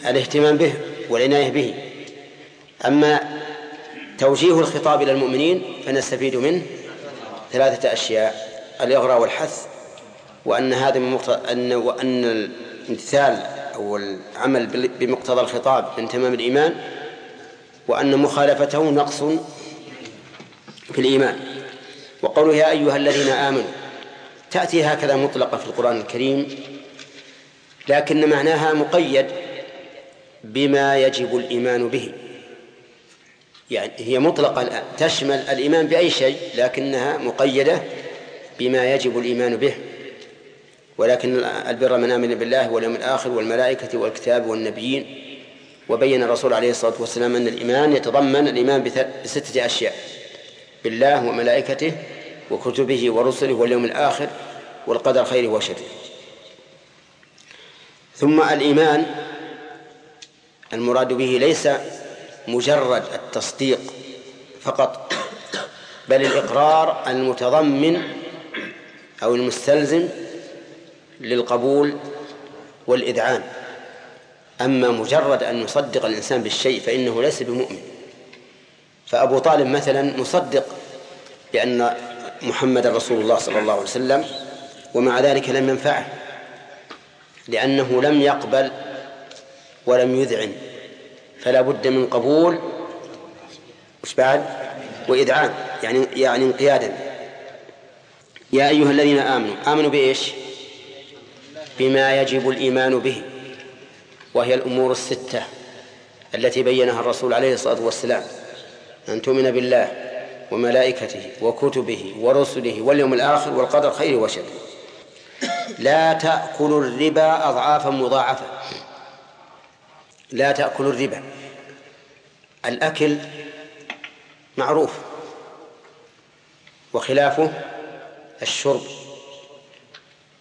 الاهتمام به والعناية به. أما توجيه الخطاب إلى المؤمنين فنستفيد منه. ثلاثة أشياء. الإغراء والحث وأن هذا من أن وأن الامتثال أو العمل بمقتضى الخطاب من تمام الإيمان وأن مخالفته نقص في الإيمان. وقوله يا أيها الذين آمنوا تأتي هكذا مطلقة في القرآن الكريم لكن معناها مقيد بما يجب الإيمان به. يعني هي مطلقة تشمل الإيمان بأي شيء لكنها مقيدة بما يجب الإيمان به. ولكن البر من آمن بالله واليوم الآخر والملائكة والكتاب والنبيين وبين الرسول عليه الصلاة والسلام أن الإيمان يتضمن الإيمان بستة أشياء بالله وملائكته وكتبه ورسله واليوم الآخر والقدر خيره وشره. ثم الإيمان المراد به ليس مجرد التصديق فقط بل الإقرار المتضمن أو المستلزم للقبول والإذعان. أما مجرد أن يصدق الإنسان بالشيء فإنه ليس بمؤمن. فأبو طالب مثلا مصدق بأن محمد رسول الله صلى الله عليه وسلم ومع ذلك لم ينفعه لأنه لم يقبل ولم يذعن. فلا بد من قبول وش بعد وإذعان يعني يعني انقيادا. يا أيها الذين آمنوا آمنوا بإيش؟ بما يجب الإيمان به وهي الأمور الستة التي بينها الرسول عليه الصلاة والسلام أن تؤمن بالله وملائكته وكتبه ورسله واليوم الآخر والقدر خيره وشره لا تأكلوا الربا أضعافا مضاعفة. لا تأكلوا الربا. الأكل معروف. وخلافه الشرب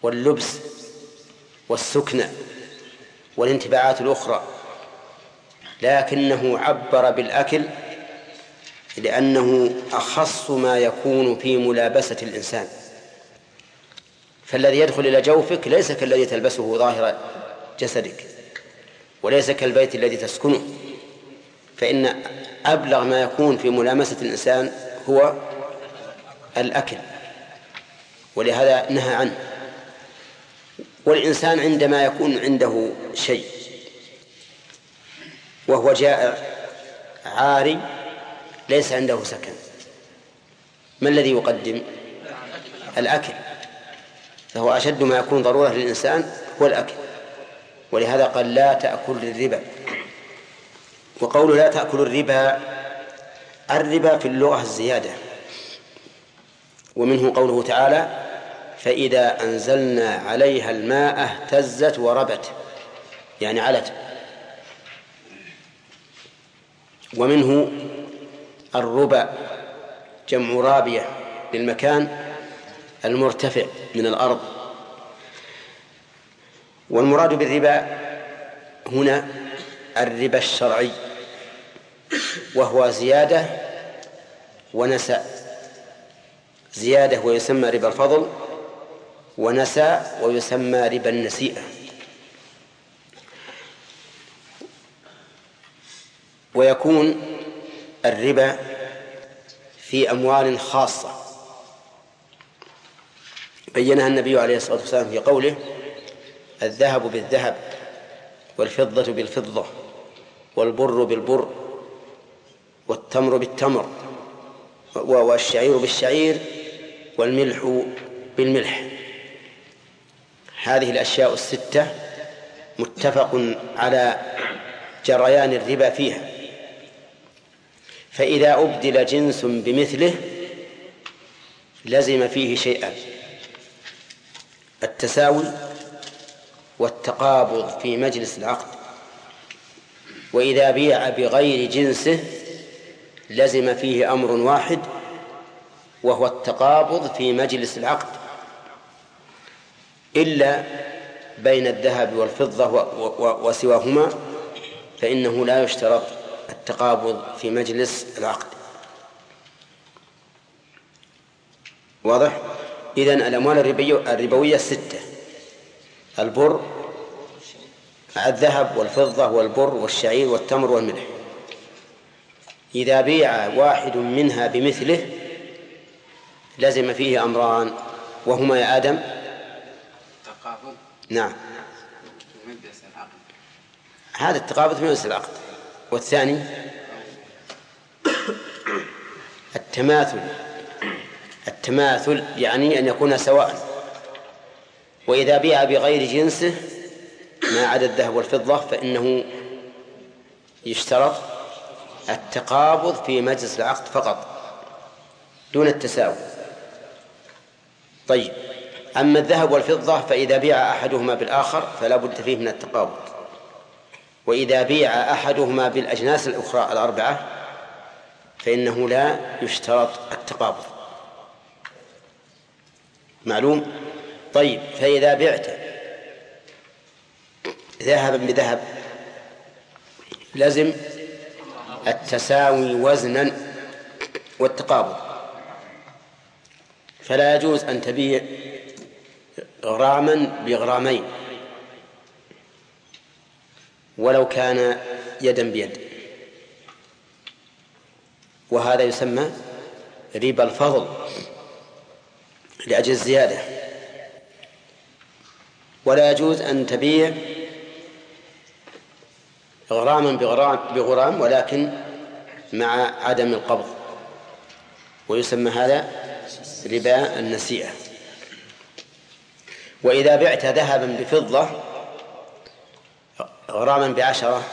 واللبس والسكنى والانتباعات الأخرى. لكنه عبر بالأكل لأنه أخص ما يكون في ملابسة الإنسان. فالذي يدخل إلى جوفك ليس كالذي تلبسه ظاهر جسدك. وليس كالبيت الذي تسكنه. فإن أبلغ ما يكون في ملامسة الإنسان هو الأكل. ولهذا نهى عنه. والإنسان عندما يكون عنده شيء وهو جائع عاري ليس عنده سكن. ما الذي يقدم؟ الأكل. فهو أشد ما يكون ضرورة للإنسان هو الأكل. ولهذا قال لا تأكل الربا. وقول لا تأكل الربا الربا في اللغة الزيادة. ومنه قوله تعالى فإذا أنزلنا عليها الماء اهتزت وربت. يعني علت. ومنه الربا جمع رابية للمكان المرتفع من الأرض. والمراد بالربا هنا الربا الشرعي وهو زيادة ونساء. زيادة ويسمى ربا الفضل ونساء ويسمى ربا النسيئة. ويكون الربا في أموال خاصة. بينها النبي عليه الصلاة والسلام في قوله الذهب بالذهب والفضة بالفضة والبر بالبر والتمر بالتمر والشعير بالشعير والملح بالملح. هذه الأشياء الستة متفق على جريان الربا فيها. فإذا أبدل جنس بمثله لزم فيه شيئان التساوي والتقابض في مجلس العقد. وإذا بيع بغير جنسه لزم فيه أمر واحد وهو التقابض في مجلس العقد. إلا بين الذهب والفضة وسواهما فإنه لا يشترط التقابض في مجلس العقد. واضح؟ إذن الأموال الربوية ستة. البر الذهب والفضة والبر والشعير والتمر والملح. إذا بيع واحد منها بمثله لزم فيه أمران وهما يا آدم؟ التقابض. نعم. هذا التقابض في مجلس العقد. والثاني؟ التماثل. التماثل يعني أن يكون سواء وإذا بيع بغير جنسه ما عدا الذهب والفضة فإنه يشترط التقابض في مجلس العقد فقط دون التساوي. طيب أما الذهب والفضة فإذا بيع أحدهما بالآخر فلا بد فيه من التقابض. وإذا بيع أحدهما بالأجناس الأخرى الأربعة فإنه لا يشترط التقابض. معلوم؟ طيب فإذا بعت ذهبا بذهب لزم التساوي وزنا والتقابض فلا يجوز أن تبيع غراما بغرامين ولو كان يدا بيد. وهذا يسمى ربا الفضل لأجل الزيادة. ولا يجوز أن تبيع غراما بغرام, بغرام ولكن مع عدم القبض. ويسمى هذا ربا النسيئة. وإذا بعت ذهبا بفضة غراما بعشرة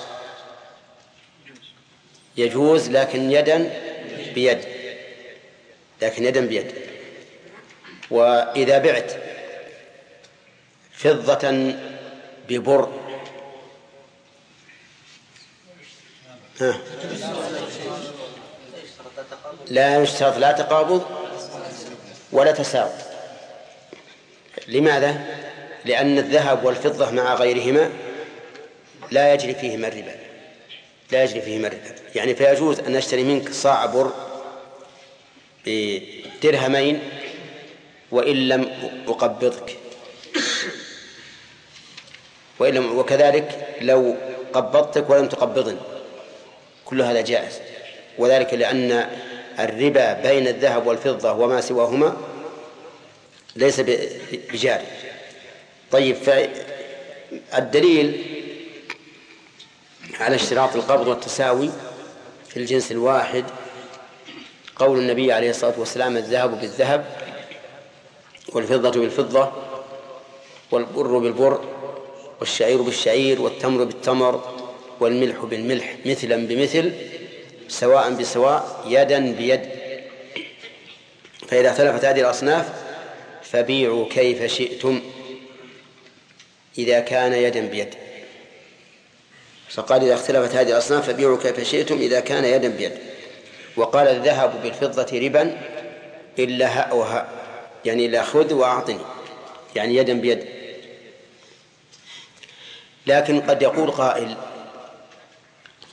يجوز لكن يدا بيد. لكن يدا بيد. وإذا بعت فضة ببر. ها. لا يشترط لا تقابض ولا تساوي. لماذا؟ لأن الذهب والفضة مع غيرهما لا يجري فيهما الربا. لا يجري فيهما الربا. يعني فيجوز أن نشتري منك صاع بر بدرهمين وإن لم أقبضك. وإن لم وكذلك لو قبضتك ولم تقبضني كل هذا جائز. وذلك لأن الربا بين الذهب والفضة وما سواهما ليس بجاري. طيب فالدليل على اشتراط القبض والتساوي في الجنس الواحد قول النبي عليه الصلاة والسلام الذهب بالذهب والفضة بالفضة والبر بالبر. والشعير بالشعير والتمر بالتمر والملح بالملح مثلا بمثل سواء بسواء يدا بيد. فإذا اختلفت هذه الأصناف فبيعوا كيف شئتم إذا كان يدا بيد. فقال إذا اختلفت هذه الأصناف فبيعوا كيف شئتم إذا كان يدا بيد. وقال الذهب بالفضة ربا إلا هاء وهاء يعني إلا خذ وأعطني يعني يدا بيد. لكن قد يقول قائل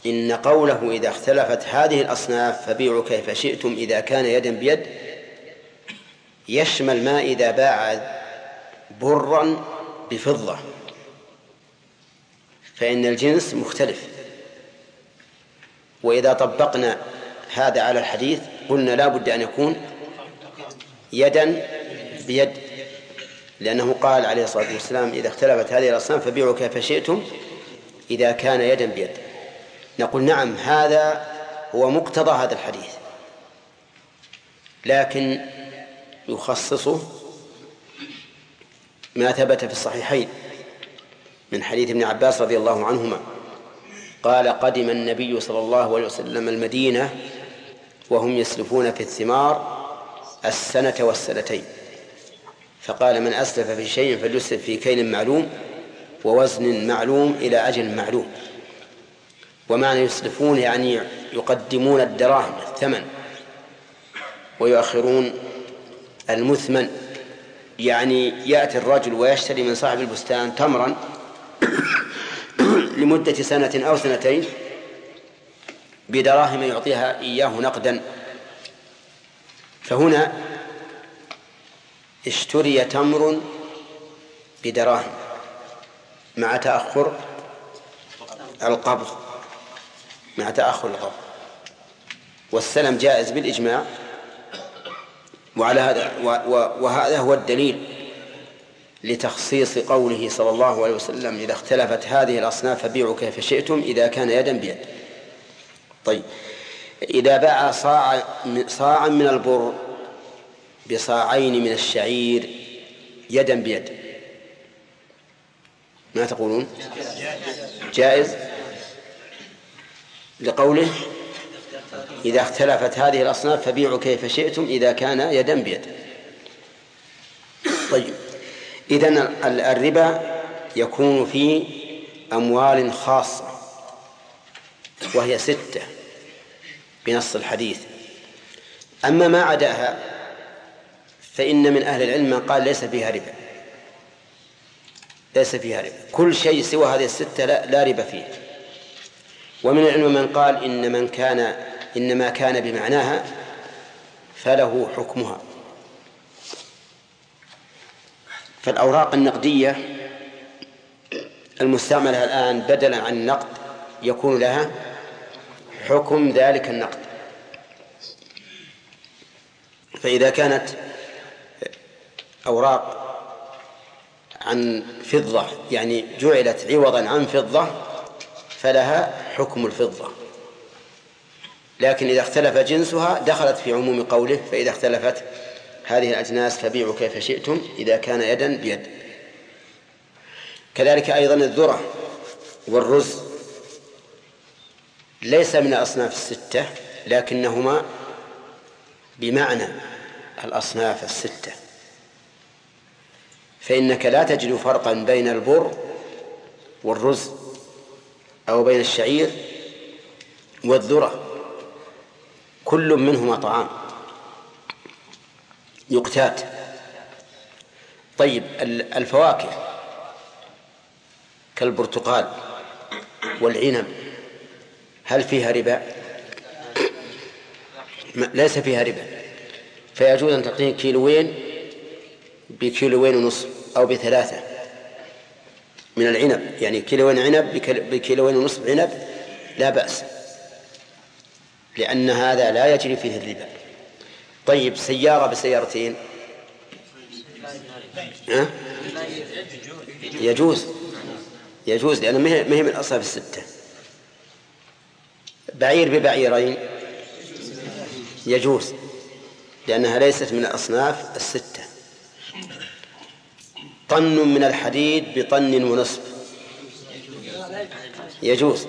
إن قوله إذا اختلفت هذه الأصناف فبيعوا كيف شئتم إذا كان يدا بيد يشمل ما إذا باع برا بفضة. فإن الجنس مختلف. وإذا طبقنا هذا على الحديث قلنا لا بد أن يكون يدا بيد. لأنه قال عليه الصلاة والسلام إذا اختلفت هذه الأصناف فبيعوا كيف شئتم إذا كان يدا بيد. نقول نعم هذا هو مقتضى هذا الحديث لكن يخصصه ما ثبت في الصحيحين من حديث ابن عباس رضي الله عنهما. قال قدم النبي صلى الله عليه وسلم المدينة وهم يسلفون في الثمار السنة والسنتين. فقال من أسلف في شيء فليسلف في كيل معلوم ووزن معلوم إلى أجل معلوم. ومعنى يسلفون يعني يقدمون الدراهم الثمن ويؤخرون المثمن. يعني يأتي الرجل ويشتري من صاحب البستان تمرا لمدة سنة أو سنتين بدراهم يعطيها إياه نقدا. فهنا اشتري تمر بدراهم مع تأخر القبض مع تأخر القبض. والسلم جائز بالإجماع وعلى هذا وهذا هو الدليل لتخصيص قوله صلى الله عليه وسلم إذا اختلفت هذه الأصناف فبيعوا كيف شئتم إذا كان يدا بيد. طيب. إذا باع صاع صاعا من البر بصاعين من الشعير يدا بيد. ما تقولون؟ جائز. لقوله إذا اختلفت هذه الأصناف فبيعوا كيف شئتم إذا كان يدا بيد. طيب. إذن الربا يكون في أموال خاصة وهي ستة بنص الحديث. أما ما عداها فإن من أهل العلم من قال ليس فيها ربا. ليس فيها ربا. كل شيء سوى هذه الستة لا, لا ربا فيه. ومن العلم من قال إن من كان إنما كان بمعناها فله حكمها. فالأوراق النقدية المستعملة الآن بدلا عن النقد يكون لها حكم ذلك النقد. فإذا كانت أوراق عن فضة يعني جعلت عوضا عن فضة فلها حكم الفضة. لكن إذا اختلف جنسها دخلت في عموم قوله فإذا اختلفت هذه الأجناس فبيعوا كيف شئتم إذا كان يدا بيد. كذلك أيضا الذرة والرز ليس من الأصناف الستة لكنهما بمعنى الأصناف الستة. فإنك لا تجد فرقا بين البر والرز أو بين الشعير والذرة كل منهما طعام يقتات. طيب الفواكه كالبرتقال والعنب هل فيها ربا؟ ليس فيها ربا. فيجوز أن تعطيه كيلوين بكيلوين ونصف. أو بثلاثة من العنب يعني كيلوين عنب بكيلوين ونصف عنب لا بأس لأن هذا لا يجري فيه الربا. طيب سيارة بسيارتين؟ أه؟ يجوز يجوز لأنه ما هي من الأصناف الستة. بعير ببعيرين؟ يجوز لأنها ليست من الأصناف الستة. طن من الحديد بطن ونصف. يجوز.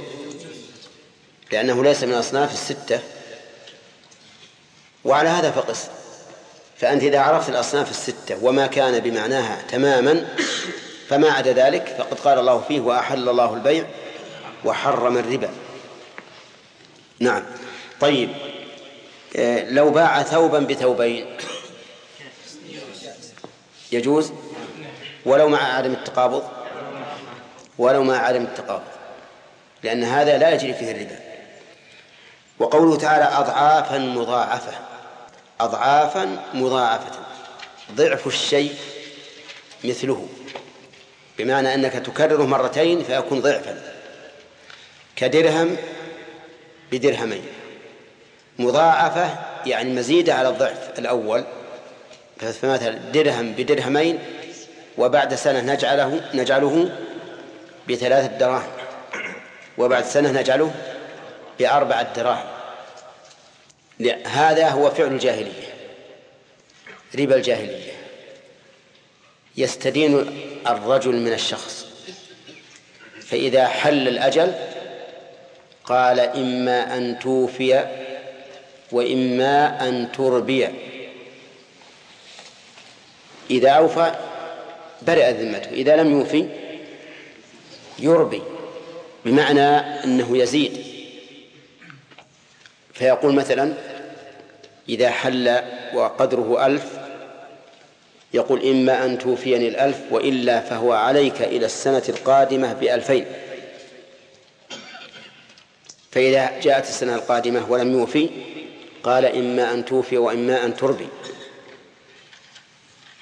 لأنه ليس من الأصناف الستة. وعلى هذا فقس. فأنت إذا عرفت الأصناف الستة وما كان بمعناها تماما فما عدا ذلك فقد قال الله فيه وأحل الله البيع وحرم الربا. نعم. طيب. آه، لو باع ثوبا بثوبين. يجوز؟ ولو مع عدم التقابض ولو مع عدم التقابض لأن هذا لا يجري فيه الربا. وقوله تعالى أضعافا مضاعفة أضعافا مضاعفة ضعف الشيء مثله بمعنى أنك تكرره مرتين فيكون ضعفا كدرهم بدرهمين. مضاعفة يعني مزيدة على الضعف الأول فمثلا درهم بدرهمين وبعد سنة نجعله نجعله بثلاثة دراهم. وبعد سنة نجعله بأربعة دراهم. هذا هو فعل الجاهلية. ربا الجاهلية. يستدين الرجل من الشخص. فإذا حل الأجل قال إما أن توفي وإما أن تربي. إذا أوفى برئ ذمته. إذا لم يوفي يربي بمعنى أنه يزيد. فيقول مثلا إذا حل وقدره ألف يقول إما أن توفيني الألف وإلا فهو عليك إلى السنة القادمة بألفين. فإذا جاءت السنة القادمة ولم يوفي قال إما أن توفي وإما أن تربي.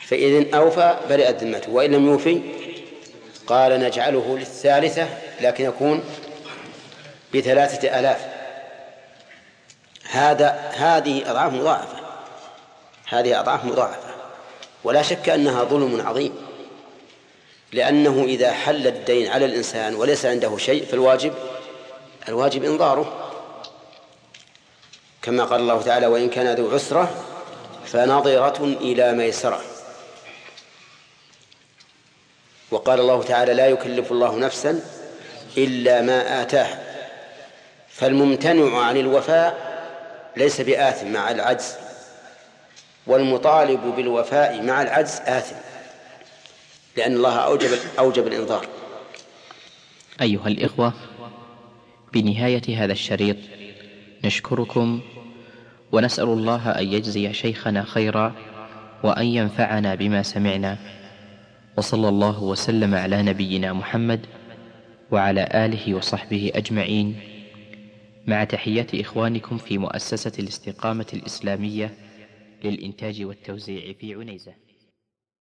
فإذا أوفى برئت ذمته وإن لم يوفي قال نجعله للثالثة لكن يكون بثلاثة آلاف. هذا هذه أضعاف مضاعفة. هذه أضعاف مضاعفة. ولا شك أنها ظلم عظيم. لأنه إذا حل الدين على الإنسان وليس عنده شيء فالواجب الواجب إنظاره. كما قال الله تعالى وإن كان ذو عسرة فنظرة إلى ميسرة. وقال الله تعالى لا يكلف الله نفسا إلا ما آتاه فالممتنع عن الوفاء ليس بآثم مع العجز والمطالب بالوفاء مع العجز آثم لأن الله أوجب أوجب الإنذار. أيها الإخوة بنهاية هذا الشريط نشكركم ونسأل الله أن يجزي شيخنا خيرا وأن ينفعنا بما سمعنا. وصلى الله وسلم على نبينا محمد وعلى آله وصحبه أجمعين. مع تحيات إخوانكم في مؤسسة الاستقامة الإسلامية للإنتاج والتوزيع في عنيزة.